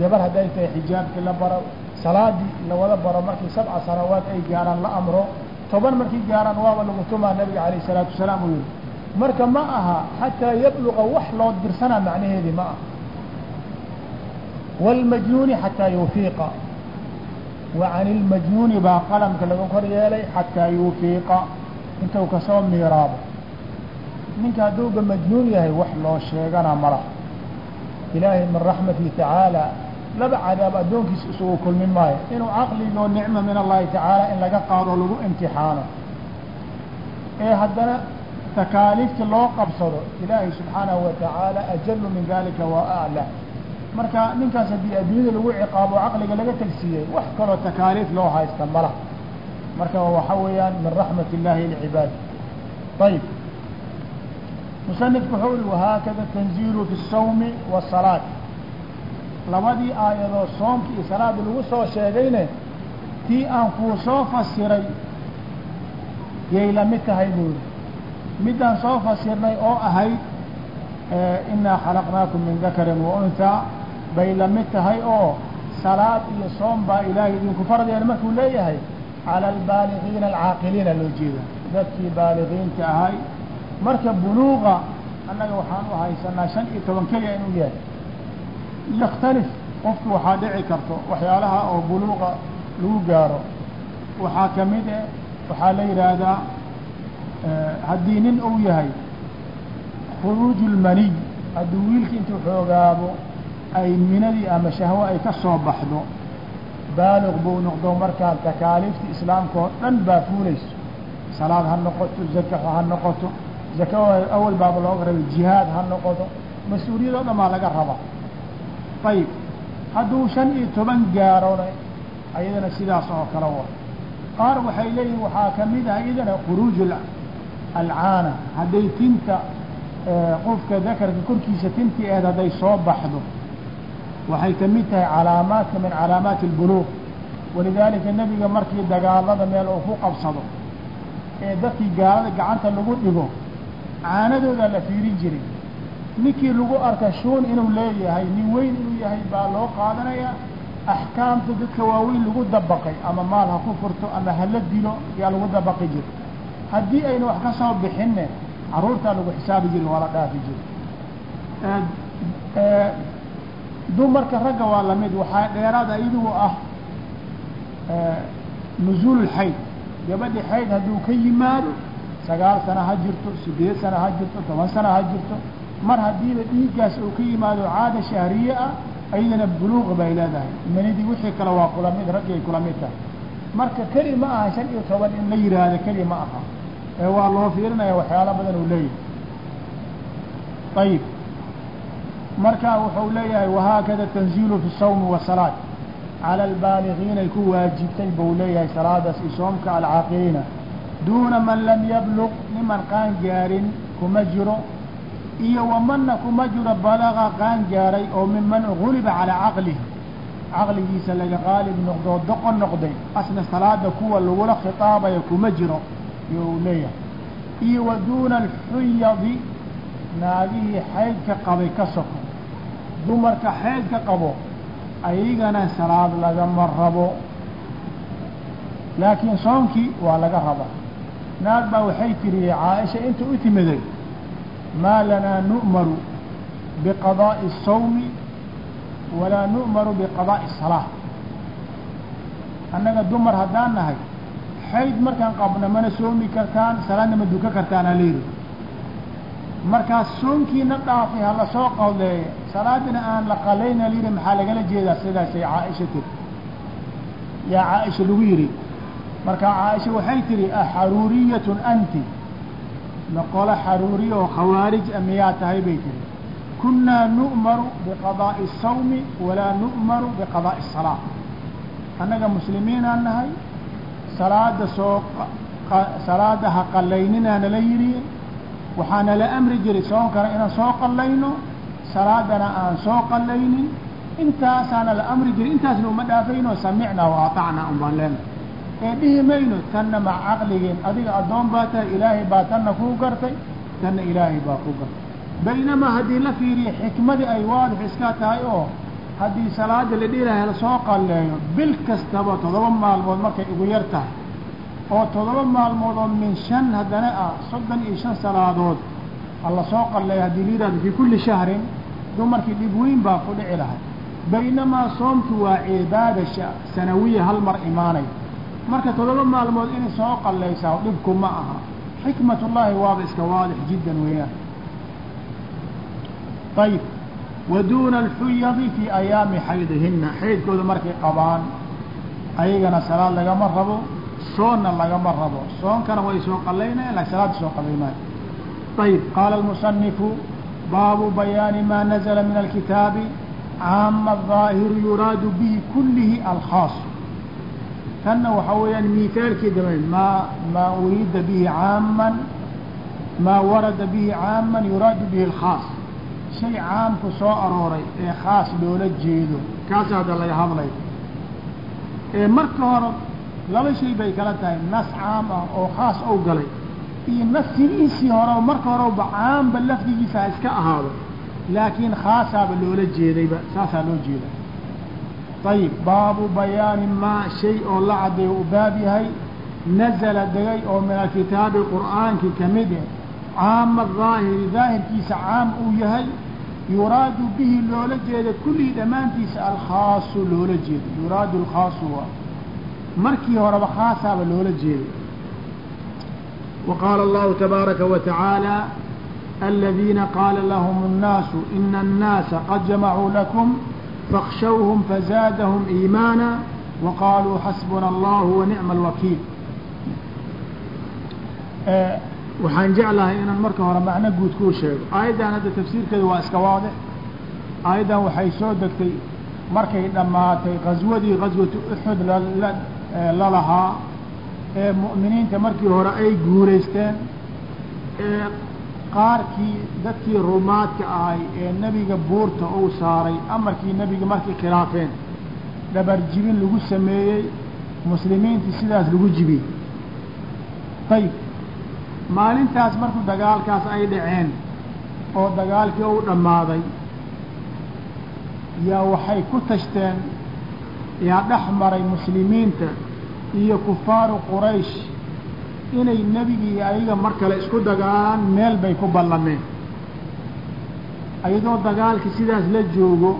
S1: gabar hadday tahay xijaabkii la baro salaadii lawada baro markii sabca sanawaad ay gaaraan la amro toban markii gaaraan waaba lagu tumaa nabiga alayh isalaatu wasalaam uu yihi marka ma aha xataa yabluqa wax loo dirsanaa macnaheedii ma aha. Wاlmajnuuni xataa yufiiqa wa can ilmajnuuni baa qalamka laga kor yeelay xataa yufiiqa intuu ka soo miiraabo. Ninka hadduuba majnuun yahay wax loo sheegana mala ilaahay min raxmatihi tacaala laba cadaab addoonkiisa isugu kulmin maayo inuu caqligoo nicmo min allahi tacaala in laga qaado lagu imtixaano ee haddana takaaliifta loo qabsado ilaahay subxaanahu wa tacaala ajalu min dalika wa acla marka ninkaas haddii adduunyada lagu ciqaabo caqliga laga tegsiiyey wax kaloo takaaliif loo haysta mala marka waxa weeyaan min raxmat illahi lcibaadi ayib musanifku wuxuu uri wahaakada tanziilu fi الsawmi wالsalaat labadii aayadoo soomka iyo salaada lagu soo sheegayne tii aan kuu soo fasiray yay la mid tahay buuri midaan soo fasirnay oo ahayd inaa khalaqnaakum min dakarin wa unhaa bay la mid tahay oo salaad iyo soom baa ilaahay idinku farad yeelay. Markuu leeyahay cala albaaligiina alcaaqiliina loo jeeda. Dadkii baaligiinta ahay. Marka buluuqa annaga waxaan u haysanaa shan iyo toban keliya inuu yahay yakhtalif qofku waxaa dhici karto waxyaalaha oo buluuqa lagu gaaro waxaa ka mid eh waxaa la yidhaahdaa haddii nin uu yahay khuruuju lmaniy haddii wiilki intuu xoogaabo ay minadii ama shahwo ay ka soo baxdo baaliq buu noqdo markaa takaaliifta islaamka oo dhan baa fuulayso salaad ha noqoto zaka ha noqoto zaka awal baaba looga rabay jihaad ha noqoto mas'uuliyad oo dhan baa laga rabaa ayib hadduu shan iyo toban gaarona ayadana sidaas oo kale wa qaar waxay leeyihiin waxaa ka mid ah iyadana khuruuj alcaana. Hadday tinta qofka dakarka korkiisa tintii eed hadday soo baxdo waxay ka mid tahay calaamaadka min calaamaati اlbuluuq walidaalika nebiga markii dagaalada meel uu ku qabsado ee dadkii gaalada gacanta lagu dhigo caanadoodaa la fiirin jiray ninkii lagu arka shuun inuu leeyahay nin weyn inuu yahay baa loo qaadanaya. Axkaamta dadka waaweyn lagu dabaqay ama maal ha ku furto ama hala dilo yaa lagu dabaqi jira haddii ayna wax ka soo bixinne caruurtaa lagu xisaabi jiri waa la dhaafi jiri dumarka ragga waa la mid waxaa dheeraada iyadugu ah nuzuul xayd. Xayd hadduu ka yimaado sagaal sana ha jirto sideed sana ha jirto toban sana ha jirto mar haddiiba dhiiggaas uu ka yimaado caada shahriye ah ayadana buluuq bay leedahay. Manidii wixii kale waa kula mid raggay kula mid tahay marka keli ma aha shan iyo toban in la yidhaahdo keli ma aha. Ee waa loo fiirinaya waxyaalo badan uu leeyahay. Ayib marka wuxuu leeyahay wahaakada tanziilu fi sawmi wasalaat cala albaaligiinay ku waajibtay buu leeyahay salaadaas i soomka alcaaqiliina duuna man lam yabluq niman qaan gaarin kuma jiro iyo wamanna kuma jiro balaga qaan gaaray oo miman guliba calaa caqlihi. Caqligiisa laga qaalib noqdoo doqon noqday asna salaada kuwa lagula khitaabaya kuma jiro iyuu leeyahay. Iyo wa duuna alxuyadi naagihii xaydka qabay ka soko dumarka xeydka qabo ayagana salaad lagama rabo. Laakiin soonkii waa laga rabaa. Naag baa waxay tiri caaisha inta u timiday maa lanaa nu'maru biqadaa'i الsawmi walaa nu'maru biqadaa'i الsalaa annaga dumar haddaan nahay xayd markaan qabna mana soomi kartaan salaadna ma duka kartaan halayri markaas soonkiina dhaafi hala soo qaldeeyo salaadina aan la qalayna layidhi maxaa lagala jeedaa sidaasay caaisha tiri yaa caaisha lagu yidhi marka caaisha waxay tihi axaruuriyatun anti maqolo xaruuri oo khawaarij a miyaa tahay bay tiri kunnaa nu'maru biqadaa'i sawmi walaa nu'maru biqadaa'i asalaa annaga muslimiinaan nahay salaada soo salaada ha qallayninaa nala yidhi waxaa nala amri jiray soonkana inaan soo qallayno salaadana aan soo qallaynin intaasaana la amri jiray intaasna uma dhaafayno samicnaa wa aacnaa um leenahay ee dhihi mayno tanna mac caqligeen adiga addoon baa tahay ilaahay baa tanna kuu gartay tanna ilaahay baa kuu gartay. Baynamaa haddii la fiiriyo xikmadii ay waadix iska tahay oo haddii salaada la dhihi lahay la soo qalleeyo bil kastaba toddoba maalmood markay ugu yar tahay oo toddoba maalmood oo min shan haddana ah soddon iyo shan salaadood hala soo qalleeyo haddii la yidhahdo fii kulli shahrin dumarkii dhib weyn baa ku dhici lahay baynamaa soomki waa cibaada sanawiya hal mar imaanay marka todoba maalmood inay soo qallaysaa dhibku ma aha. Xikmat ullaahi waaba iska waadix jiddan weyaan ayib wa duuna alxuyadi fii ayaami xaydihina xaydkooda markay qabaan ayagana salaad lagama rabo soonna lagama rabo. Soonkana way soo qalaynayan laakiin salaadda soo qalaynayo ayib qaala almusanifu baabu bayaani maa nazala min alkitaabi caama aظaahiru yuraadu bihi kulihi alkhaas tanna waxaa weeyaan miaalkii dama ma maa uriida bihi caaman maa warada bihi caaman yuraadu bihi alkhaas. Shay caamku soo arooray ee khaas loola jeedo. Kaasa hadda laga hadlay. Ee marka hore laba shay bay kala tahay. Nas caam ah oo khaas ou galay. Iyo nas sidiisii hore marka horeba caamba lafdigiisa ha iska ahaado. Laakiin khaasaaba loola jeedayba saasaa loo jeeda ayib baabu bayaani maa shay oo la cadday u baab yahay nazala degay oo min alkitaabi qur'aankii ka mid eh caama daahiri daahirkiisa caam uu yahay yuraadu bihi loola jeeda kullii dhammaantiisa alkhaasu loola jeeda yuraadu alkhaasu waa markii horeba khaasaaba loola jeeday wa qaala allahu tabaaraka wa tacaala aladiina qaala lahum الnaasu ina الnaasa qad jamacuu lakum fakhshawhum fazaadahum iimaana waqaaluu xasbuna allahu wanicma alwakiil waxaan jeclahay inaan marka hore macno guud kuu sheego aayaddan hadda tafsiirkeeda waa iska waadix aayaddan waxay soo degtay markay dhammaatay qaswadii qaswatu uxud lalahaa ee mu'miniinta markii hore ay guuraysteen ee qaarkii dadkii rumaadka ahay ee nebiga buurta uu saaray amarkii nebiga markay khilaafeen dhabar jibin lagu sameeyey muslimiintii sidaas lagu jibiyey ayib maalintaas markuu dagaalkaas ay dhaceen oo dagaalkii u dhammaaday yaa waxay ku tashteen yaa dhex maray muslimiinta iyo kufaaru quraysh inay nebigii ayaga mar kale isku dagaalaan meel bay ku ballameen. Iyadoo dagaalkii sidaas la joogo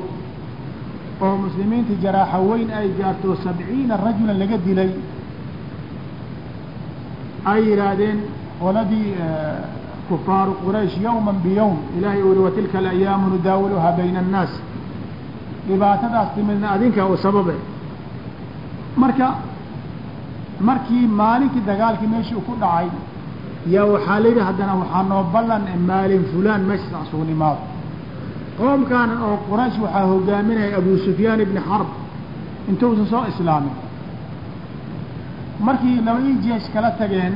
S1: oo muslimiinta jaraaxo weyn ay gaarto sabciina rajulan laga dilay ay yidhaahdeen qoladii kufaaru quraysh yawman biyowm ilaahay yihi watilka alayaamu nudaawiluhaa bayna annaas. Dhibaatadaas timidna adinka u sababe. Marka markii maalinkii dagaalkii meeshii ku dhacay yaa waxaa la yidhi haddana waxaa noo ballan maalin fulaan meeshaas asugu nimaado. Qoomkaanan oo quraysh waxaa hogaaminaya abu sufyaan ibni xarb intuusan soo islaamin. Markii labadii jeesh kala tageen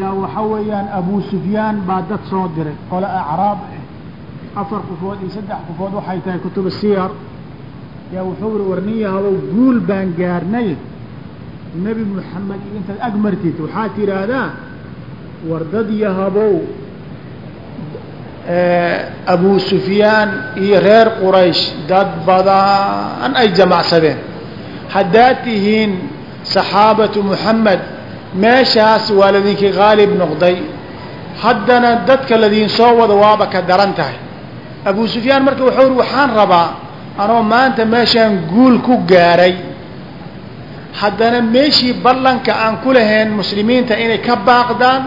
S1: yaa waxa weeyaan abu sufyaan baa dad soo diray. Qole acraab ah afar qofood iyo saddex qofood waxay tahay kutuba siyar yaa wuxuu uri war nin yahabow guul baan gaarnay. Nebi moxamed iyo intaad ag martid waxaad tidhaahdaa war dad yahabow abu sufyaan iyo reer quraysh dad badan ay jamacsadeen. Haddaad tihiin saxaabatu moxamed meeshaas waa ladinkii qaalib noqday. Haddana dadka ladiin soo wado waaba ka daran tahay. Abu sufyaan marka wuxuu uri waxaan rabaa anoo maanta meeshaan guul ku gaaray. Haddana meeshii ballanka aan ku lahayn muslimiinta inay ka baaqdaan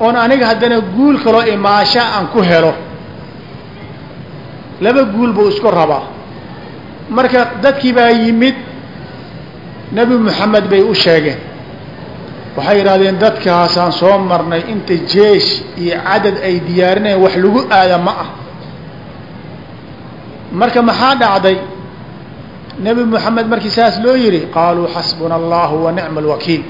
S1: oon aniga haddana guul kaloo imaasha aan ku helo. Laba guul buu isku rabaa. Marka dadkii baa yimid nebi moxamed bay u sheegeen. Waxay yidhahdeen dadkaasaan soo marnay inta jeesh iyo cadad ay diyaarinayaan wax lagu aada ma ah marka maxaa dhacday nebi moxamed markii saas loo yihi qaaluu xasbuna allahu wa nicma alwakiil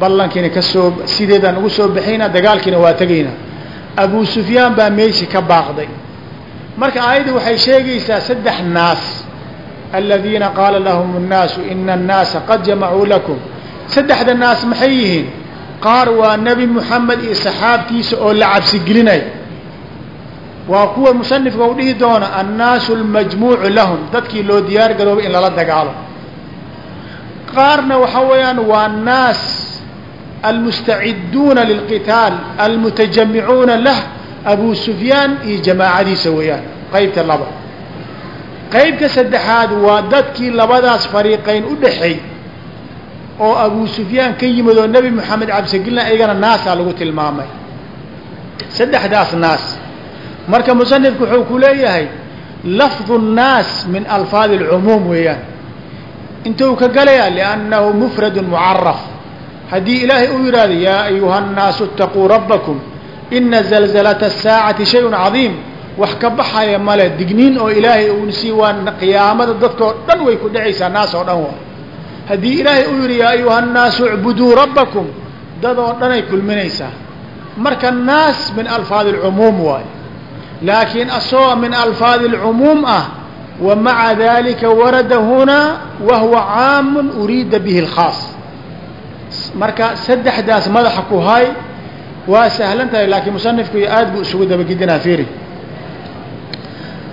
S1: ballankiina kasoo sideedaan ugu soo baxayna dagaalkiina waa tegayna abu sufyaan baa meeshii ka baaqday marka aayadda waxay sheegaysaa saddex naas aladiina qaala lahum الnaasu ina الnaasa qad jamacuu lakum saddexda naas maxay yihiin qaar waa nebi moxamed iyo saxaabtiisa oo la cabsigelinay waa kuwa musanifka u dhihi doona annaasu اlmajmuucu lahum dadkii loo diyaar garoobay in lala dagaalo. Qaarna waxaa weeyaan waa naas almustaciduuna lilqitaal almutajamicuuna lah abu sufyaan iyo jamaacadiisa weeyaan qaybta laba. Qaybka saddexaad waa dadkii labadaas fariiqayn u dhexay oo abu sufyaan ka yimid oo nebi moxamed cabsigilna iyagana naasaa lagu tilmaamay. Saddexdaas naas marka musanifku wuxuu ku leeyahay lafdu nnaas min alfaadi alcumuum weeyaan. Intuu ka galayaa liannahu mufradu mucaraf haddii ilaahay uu yidhaahdo yaa ayuha nnaasu itaquu rabbakum ina zalzalata asaacati shayun cadiim. Wax ka baxaya male digniin oo ilaahay uun sii waa qiyaamada dadkao dhan way ku dhacaysaa naas oo dhan waa. Haddii ilaahay uu yidhi yaa ayuha nnaasu icbuduu rabbakum dad oo dhanay kulminaysaa. Marka naas min alfaadi alcumuum waayo laakiin asagoo min alfaadi alcumuum ah wa maca dalika warada hunaa wa huwa caamun uriida bihi اlkhaas marka saddexdaas madaxa ku hay waa sahlan tahay laakiin musanifku aad buu isugu dabagedinaa fiiri.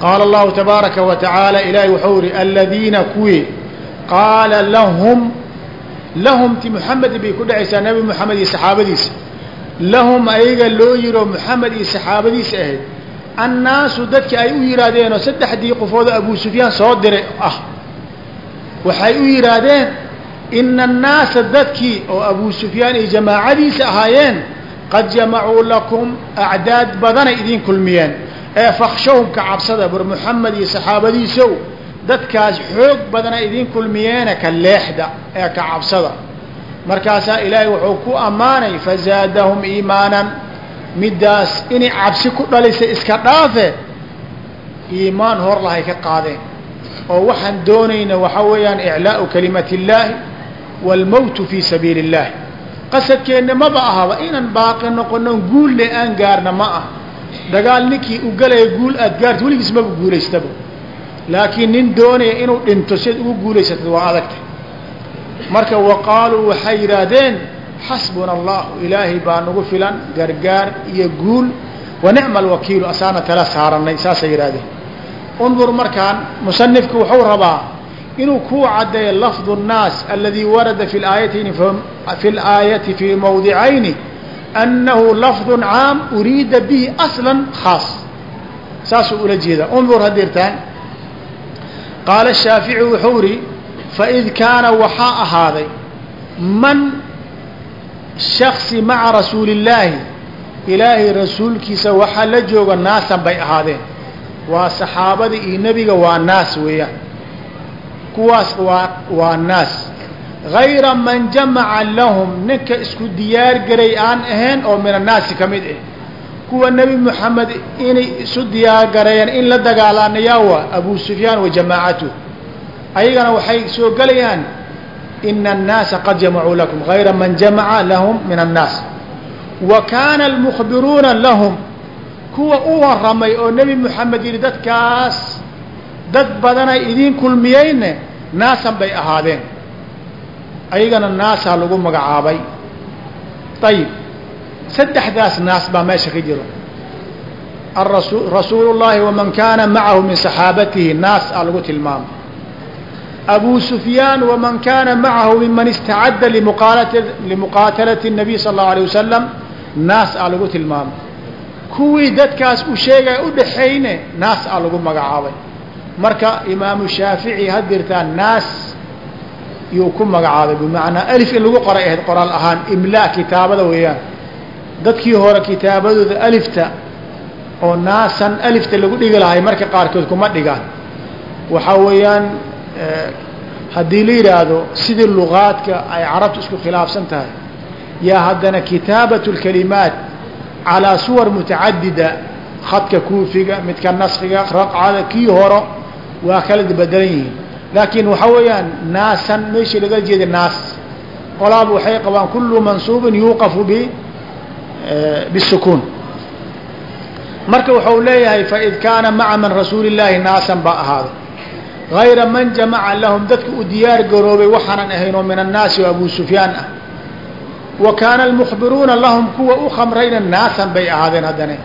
S1: Qaala allahu tabaaraka wa tacaala ilaahay wuxuu yihi aladiina kuwii qaala lahum lahum ti moxamed bay ku dhacaysaa nebi moxamed iyo saxaabadiisa. Lahum ayaga loo yiro moxamed iyo saxaabadiisa ahayd annaasu dadki ay u yidhaahdeenoo saddexdii qofoodoo abu sufyaan soo diray ah. Waxay u yidhaahdeen ina annaasa dadkii oo abu sufyaan iyo jamaacadiisa ahaayeen qad jamacuu lakum acdaad badanay idiin kulmiyeen. Ee fakshawhum ka cabsada bar moxamed iyo saxaabadiisow dadkaas xoog badana idiin kulmiyeena ka leexda ee ka cabsada. Markaasaa ilaahay wuxuu ku ammaanay fazaadahum iimaanan middaas inay cabsi ku dhalisay iska dhaafe iimaan hor lahay ka qaadeen. Oo waxaan doonayna waxaa weeyaan iclaau kalimati illaahi waalmowtu fii sabiili illahi qasadkeenna maba ahaba inaan baaqi noqono guulle aan gaarna ma ah. Dagaal ninkii u galaya guul aad gaarta weligiis maba guulaystaba laakiin nin doonaya inuu dhinto siad ugu guulaysatad waa adagta marka wa qaaluu waxay yidhaahdeen xasbuna allah ilaahay baa nagu filan gargaar iyo guul. Wanicma alwakiilu asaana tala saarannay saasay yidhaahdeen. Undur markaan musanifku wuxuu rabaa inuu kuu caddeeyo lafdu nnaas aladii warada fi aayatayni fi laayati fii mawdicayni annahu lafdu caam uriida bihi aslan khaas. Saasuu ula jeedaa. Undur hadirtaan qaala shaafici wuxuu ihi faid kaana waxaa ahaaday man shaksi maca rasuuli illaahi ilaahay rasuulkiisa waxaa la jooga naasan bay ahaadeen. Waa saxaabada iyo nebiga waa naas weeyaan. Kuwaas waa waa naas. Gayra man jamaca lahum ninka isku diyaar garay aan ahayn oo min annaasi ka mid ah kuwa nebi moxamed inay isu diyaar gareeyeen in la dagaalaanayaa waa abu sufyaan wa jamaacatuh ayagana waxay soo gelayaan ina الnaasa qad jamacuu lakum gayra man jamaca lahum min الnaas wa kaana almukhbiruuna lahum kuwa u waramay oo nebi moxamed yihi dadkaas dad badanay idiin kulmiyeyne naasan bay ahaadeen ayagana naasaa lagu magacaabay ayib saddexdaas naas baa meesha ka jiro arasu rasuulu llahi waman kaana macahu min saxaabatihi naas aa lagu tilmaamay abu sufyaan waman kaana macahu miman istacadda limuqaatalati الnabiy sal اllahu alيه wasalam naas aa lagu tilmaamay kuwii dadkaas u sheegaya udhaxayne naas aa lagu magacaabay marka imaamu shaafici hadirtaa naas yuu ku magacaabay bimacnaa alif in lagu qoray ahayd qoraal ahaan imlaa kitaabada weeyaan dadkii hore kitaabadooda alifta oo naasan alifta lagu dhigi lahay marka qaarkood kuma dhigaan waxaa weeyaan haddii la yidhaahdo sidii lugaadka ay carabtu isku khilaafsan tahay yaa haddana kitaabat اlkalimaat calaa suwar mutacadida khadka kuufiga midka naskiga raqcada kii horo waa kala bedelan yihiin. Laakiin waxaa weeyaan naasan meeshii laga jeeda naas. Qolaaba waxay qabaan kullu mansuubin yuuqafu b bisukuun marka wuxuu leeyahay faid kaana maca man rasuuli llaahi naasan baa ahaaday gayra man jamaca lahum dadka u diyaar garoobay waxaanan ahayn oo min annaasi abu sufyaan ah wa kaana almukhbiruuna lahum kuwa u khamrayna naasan bay ahaadeen haddana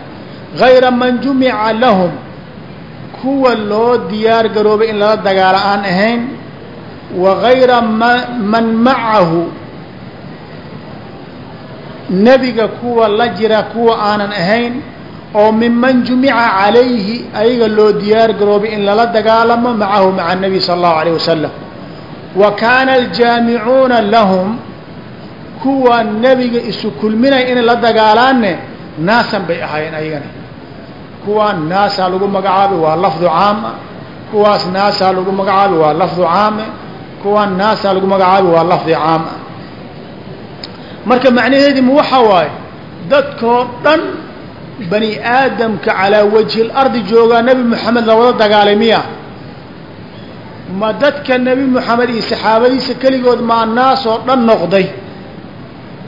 S1: gayra man jumica lahum kuwa loo diyaar garoobay in lala dagaalo aan ahayn wa gayra ma man macahu nebiga kuwa la jira kuwa aanan ahayn oo miman jumica calayhi ayaga loo diyaar garoobay in lala dagaalamo macahu maca nebi sala allahu alayh wasalam wa kaana aljaamicuuna lahum kuwa nebiga isu kulminaya inay la dagaalaanne naasan bay ahaayeen ayagana. Kuwaa naasaa lagu magacaabay waa lafdu caama kuwaas naasaa lagu magacaabay waa lafdu caame kuwaan naasaa lagu magacaabay waa lafdi caama marka macnaheedimu waxa waaye dadkoo dhan bani aadamka calaa wajhi اlardi joogaa nebi moxamed lawada dagaalay miya. Ma dadka nebi moxamed iyo saxaabadiisa keligood maa naas oo dhan noqday.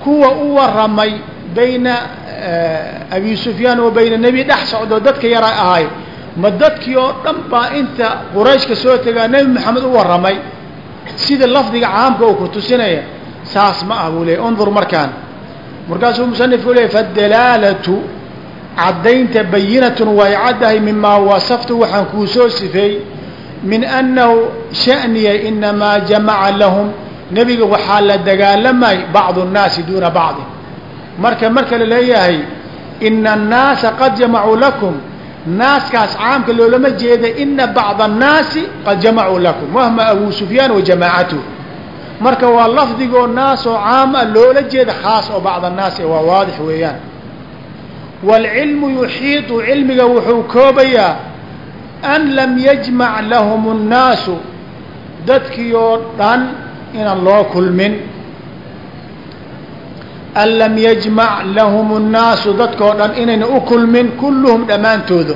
S1: Kuwa u waramay bayna abi sufyaan wa bayna nebi dhex socdoo dadka yara ahay. Ma dadkii oo dhan baa inta qurayshka soo tegaa nebi moxamed u waramay sida lafdiga caamka uu ku tusinaya saas ma ah buu leeyay undur markaan. Markaasuu musanifku leeyay fadalaalatu caddaynta bayinatun way caddahay mimaa wasaftu waxaan kuu soo sifeey min annahu sha'niya inamaa jamaca lahum. Nebiga waxaa la dagaalamay bacdu nnaasi duuna bacdi marka marka la leeyahay ina annaasa qad jamacuu lakum. Naaskaas caamka loolama jeeda ina bacda annaasi qad jamacuu lakum wahma abu sufyaan wa jamaacatuh marka waa lafdigoo naas oo caam ah loola jeeda khaas oo bacda annaasi waa waadix weeyaan walcilmu yuxiitu cilmiga wuxuu koobayaa an lam yajmac lahum اnnaasu dadkii oo dhan inaan loo kulmin an lam yajmac lahum annaasu dadkoo dhan inayna u kulmin kulluhum dhammaantooda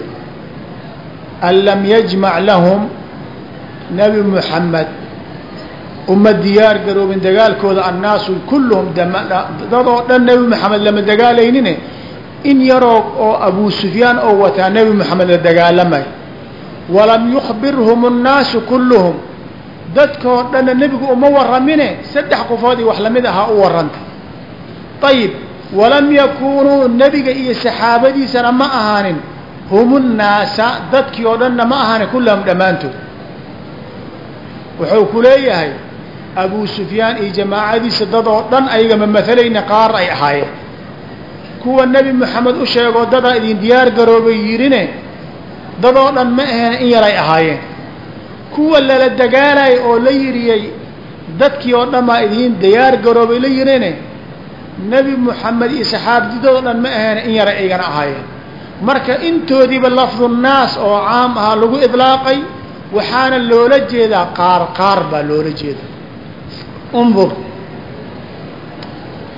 S1: an lam yajmac lahum nebi muxamed uma diyaar garoobin dagaalkooda annaasu kulluhum dadoo dhan nebi moxamed lama dagaalaynin in yaroo oo abu sufyaan oo wataa nebi moxamed la dagaalamay. Walam yukbirhum اnnaasu kulluhum. Dadkoo dhanna nebigu uma warramine saddex qofood io wax la mid ahaa u warrantay ayib walam yakunuu nebiga iyo saxaabadiisana ma ahaanin. Hum nnaasa dadkii oo dhanna ma ahaanin kullahum dhammaantood. Wuxuu ku leeyahay abu sufyaan iyo jamaacadiisa dad oo dhan ayagama mahalayna qaar ay ahaayeen kuwa nebi moxamed u sheegoo dadaa idin diyaar garoobay yidhine dadoo dhan ma aheen in yaray ahaayeen. Kuwa lala dagaalayo oo la yidhiyey dadkii oo dhan baa idiin diyaar garoobay la yidhine nebi moxamed iyo saxaabadidoo dhan ma aheen in yaray aygana ahaayeen. Marka intoodiiba lafdu naas oo caam ahaa lagu idlaaqay waxaana loola jeedaa qaar qaar baa loola jeeda undur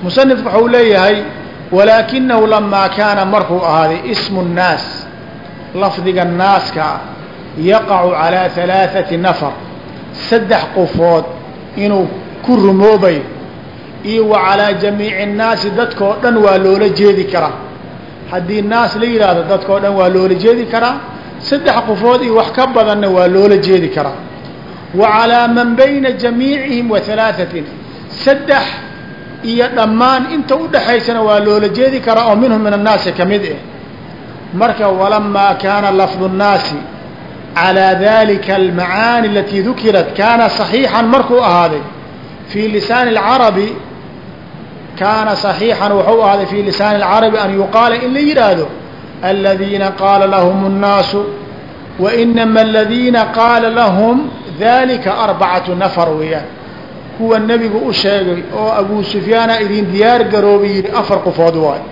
S1: musanifku waxau leeyahay walaakinahu lamaa kaana markuu ahaaday ismu nnaas lafdiga naaska yaqacu calaa halaaثati nafar saddex qofood inuu ku rumoobayo iyo wa calaa jamiici nnaasi dadkao dhan waa loola jeedi karaa. Haddii naas la yidhaahdo dadkao dhan waa loola jeedi karaa. Saddex qofood iyo wax ka badanna waa loola jeedi karaa. Wa calaa man bayna jamiicihim wa halaaثatin saddex iyo dhammaan inta udhaxaysana waa loola jeedi karaa oo minhum min annaasi ka mid ah marka walamaa kaana lafdu الnaasi calىa dalika almacaani alatii dukirat kaana صaxiixan markuu ahaaday fii lisaani اlcarabi kaana صaxiixan wuxuu ahaaday fii lisaani اlcarabi an yuqaala in la yidhaahdo aladiina qaala lahum الnaasu wainama aladiina qaala lahum dalika arbacatu nafar weeyaan kuwa nebigu u sheegay oo abu sufyaana idin diyaar garoobay yidhi afar qofood waayo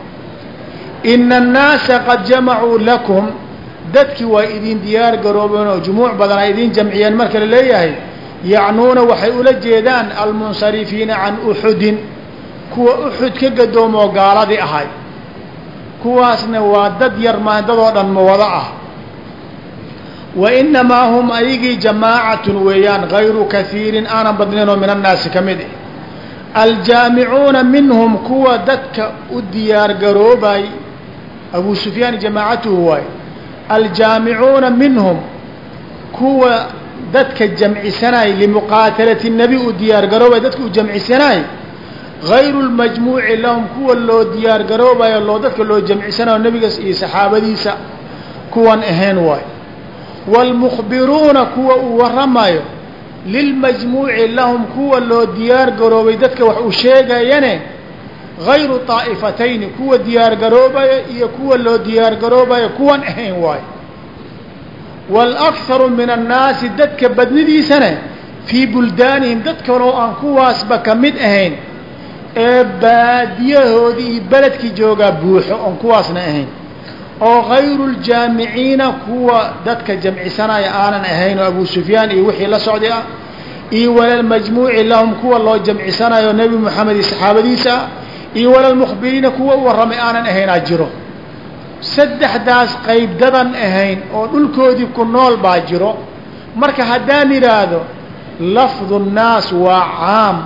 S1: ina annaasa qad jamacuu lakum. Dadkii waa idin diyaar garoobeen oo jumuuc badan ay idin jamciyeen marka la leeyahay yacnuuna waxay ula jeedaan almunsarifiina can uxudin kuwa uxud ka gadoomoo gaaladii ahay. Kuwaasna waa dad yar maan dadoo dhan mawado ah wa inamaa hum ayagii jamaacatun weeyaan gayru kaiirin aanan badnayn oo min annaasi ka mid aljaamicuuna minhum kuwa dadka u diyaar garoobay abu sufyaan jamaacatuhu waaye aljaamicuuna minhum kuwa dadka jamcisanay limuqaatalati nabi u diyaar garoobay dadka u jamcisanay gayru lmajmuuci lahum kuwa loo diyaar garoobayo loo dadka loo jamcisanayo nabigaas iyo saxaabadiisa kuwan ahayn waayo waalmukhbiruuna kuwa uu waramayo lilmajmuuci lahum kuwa loo diyaar garoobay dadka wax uu sheegayane gayru طaa'ifatayni kuwa diyaar garoobaya iyo kuwa loo diyaar garoobayo kuwan ahayn waayo wاlأkharu min الnaasi dadka badnidiisana fii buldaanihim dad kaloo aan kuwaasba ka mid ahayn ee baadiyahoodii iyo beledkii joogaa buuxo oon kuwaasna ahayn oo gayru ljaamiciina kuwa dadka jamcisanaya aanan ahayn oo abu sufyaan iyo wixii la socday ah iyo walalmajmuuci lahum kuwa loo jamcisanayo nebi moxamed iyo saxaabadiisa ah iyo walalmukhbiriina kuwa u warramay aanan ahaynaa jiro. Saddexdaas qaybdadan ahayn oo dhulkoodii ku nool baa jiro. Marka haddaan idhaahdo lafdu nnaas waa caam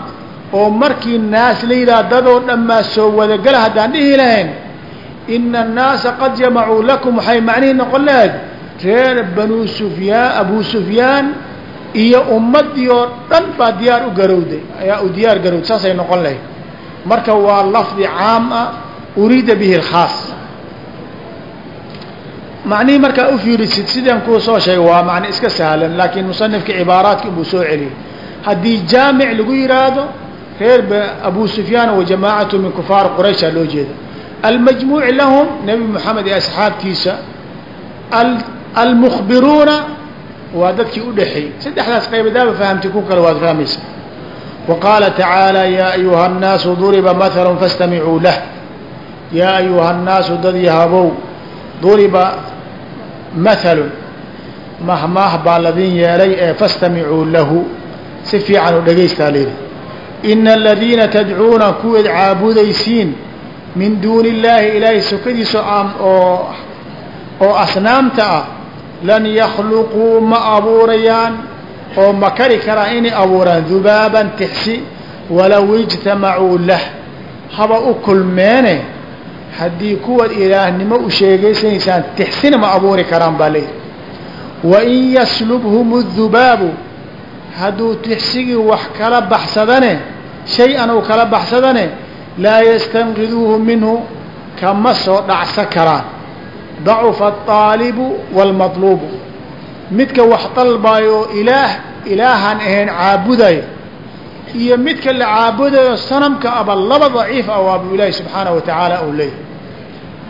S1: oo markii naas la yidhaha dadoo dhammaa soo wadagala haddaan dhihi lahayn ina annaasa qad jamacuu lakum waxay macnihii noqon lahayd reer banuu sufyaan abuu sufyaan iyo ummaddii oo dhan baa diyaar u garowday ayaa u diyaar garowday saasay noqon lahayd marka waa lafdi caam ah uriida bihi alkhaas macnihii markaa u fiirisid sidaan kuu soo sheegay waa macne iska sahlan laakiin musanifka cibaaraadka inbuu soo celiyey haddii jaamic lagu yidhaahdo reer abu sufyaan wa jamaacatu min kufaar quraysha loo jeeda almajmuuc lahum nebi moxamed iyo asxaabtiisa almukhbiruuna waa dadkii u dhexeeyey saddexdaas qaybadaaba fahamtay ku kale waad fahmaysa wa qaala tacaala yaa ayuha الnaasu duriba mahala fastamicuu lah yaa ayuha الnaasu dad yahabow duriba mahalun mahmaah baa ladin yeelay ee fastamicuu lahu si fiican u dhagaystaa layidhi ina aladiina tadcuuna kuwaad caabudaysiin min duuni illaahi ilaahay sokadiisa oo oo asnaamta ah lan yakhluquu ma abuurayaan oo ma kari karaan inay abuuraan dubaaban tixsi walow ijtamacuu lah. Haba u kulmeene haddii kuwaad ilaahnimo u sheegaysanaysaan tixsina ma abuuri karaan baa leeyihi wain yaslubhum اdubaabu hadduu tixsigii wax kala baxsadane shay-an uu kala baxsadane laa yastanqiduuhu minhu kama soo dhacsa karaan. Dacufa alqaalibu waalmadluubu midka wax dalbayo ilaah ilaahaan ahayn caabudayo iyo midka la caabudayo sanamka aba laba daciif ah waabuu ilaahi subxaana wa tacaala uu leeyahy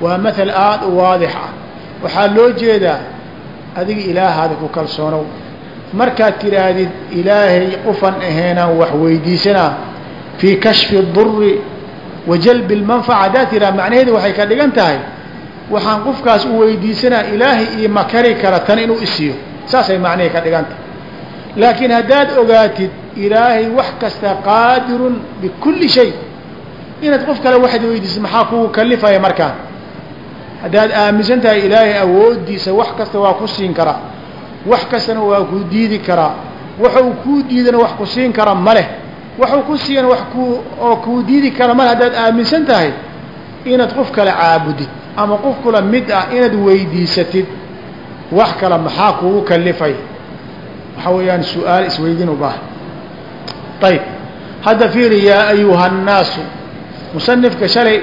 S1: waa mathal aada u waadix ah. Waxaa loo jeedaa adiga ilaahaada ku kalsoonow. Markaad tidhaahdid ilaahay qofan aheenaan wax weydiisanaa fii kashfi duri wa jalbi اlmanfaca haddaad tidhaha macnaheedu waxay ka dhigan tahay waxaan qofkaas u weydiisanaa ilaahay iyo makari kara tan inuu isiiyo saasay macnahii ka dhigan tahay. Laakiin haddaad ogaatid ilaahay wax kasta qaadirun bikulli shay inaad qof kale waxaad weydiisad maxaa kugu kalifaya markaan? Haddaad aaminsan tahay ilaahay awooddiisa wax kasta waa ku siin karaa wax kastana waa ku diidi karaa waxuu kuu diidana wax ku siin kara ma leh waxuu ku siiyan wax ku oo kuu diidi kara mar haddaad aaminsan tahay inaad qof kale caabudid ama qof kula mid ah inaad weydiisatid. Wax kale maxaa kugu kalifay waxaa weeyaan su'aal isweydin u baahan ayb hadda fiiri yaa ayuha annaasu musanifka shalay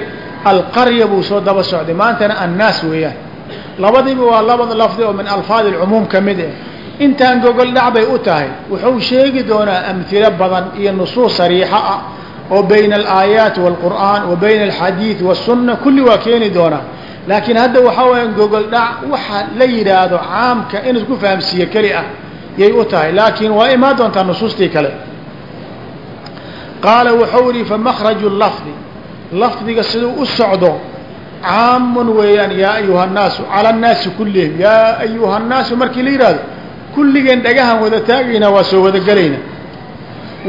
S1: alqarya buu soo daba socday. Maantana annaas weeyaan. Labadiiba waa labada lafdi oo min alfaadi alcumuum ka mid ah intaan gogol dhac bay u tahay. Wuxuu sheegi doonaa amhilo badan iyo nusuus sariixa ah oo bayna alaayaat waalqur'aan wa bayna alxadiid wasunna kulli waa keeni doonaa. Laakiin hadda waxaa wayaan gogol dhac waxa la yidhaahdo caamka in isku fahamsiiyo keli ah yay u tahay. Laakiin waa imaa doontaa nusuustii kale. Qaala wuxuu idhi famakhraju lafdi. Lafdiga siduu u socdo caamun weeyaan yaa ayuha annaasu cala annaasi kullihim yaa ayuha annaasu markii la yidhaahdo kulligeen dhagahan wada taagayna waa soo wada gelayna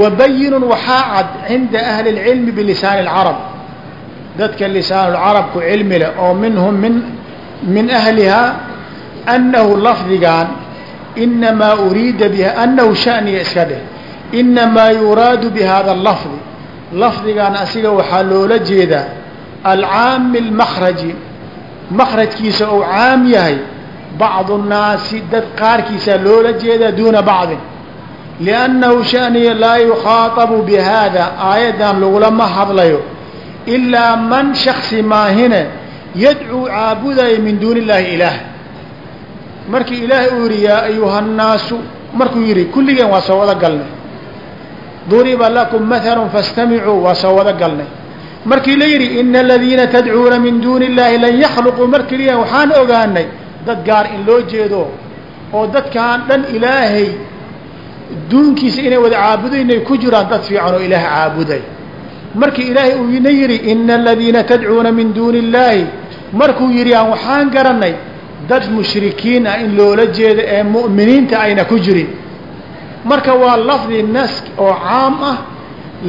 S1: wabayinun waxaa cad cinda ahli اlcilmi bilisaani اlcarab dadka lisaan اlcarabku cilmi leh oo minhum min min ahlihaa annahu lafdigan inamaa uriida biha anahu shaniya iska dheh inamaa yuraadu bihada lafdi lafdigan asiga waxaa loola jeedaa alcaami اlmakraji makrajkiisa ou caam yahay bacdu الnaasi dad qaarkiisaa loola jeedaa duuna bacdin liannahu shaniya laa yukhaaabu bihada aayaddan lagulama hadlayo ilaa man shaksi maahine yadcuu caabudaya min duuni اllaahi ilaah markii ilaahay uu yidhi yaa ayuha الnaasu markuu yidhi kulligeen waa soo wada galnay duriba lakum mahalu fastamicuu waa soo wada galnay markii la yidhi ina aladiina tadcuuna min duuni اllaahi lan yakhluquu markii la waxaan ogaanay dad gaar in loo jeedo oo dadkaan dhan ilaahay duunkiisa inay wada caabudaynay ku jiraan dad fiican oo ilaah caabuday. Markii ilaahay uu ina yidhi ina aladiina tadcuuna min duuni illaahi markuu yidhi aan waxaan garanay dad mushrikiin ah in loola jeedo ee mu'miniinta ayna ku jirin. Marka waa lafdi nask oo caam ah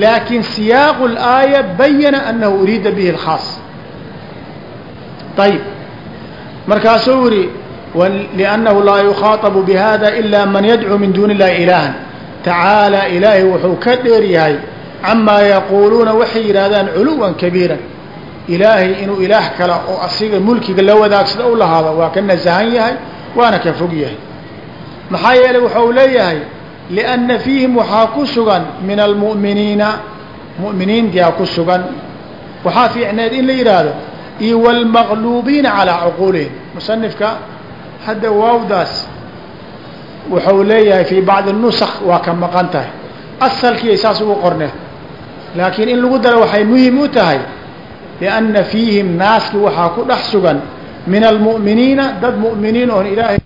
S1: laakiin siyaaqu اlaaya bayana annahu uriida bihi اlkhaas ayb markaasuu yihi liannahu laa yukhaaabu bihada ila man yadcuu min duuni اllahi ilaahan. Tacaala ilaahay wuxuu ka dheer yahay camaa yaquuluuna waxay yidhahdaan culuwan kabiira ilaahay inuu ilaah kale oo asiga mulkiga la wadaagsada u lahaado waa ka nasahan yahay waana ka fog yahay. Maxaa yeelay wuxuu leeyahay lianna fiihim waxaa ku sugan min almu'miniina mu'miniintiaa ku sugan. Waxaa fiicneed in la yidhaahdo iyo wاlmaqluubiina calىa cuquulihim. Musanifka hadda waawdaas wuxuu leeyahay fii bacdi nusakh waa ka maqan tahay. Asalkiiay saas ugu qorneen. Laakiin in lagu daro waxay muhiim u tahay lianna fiihim naaski waxaa ku dhex sugan min almu'miniina dad mu'miniin oon ilaahay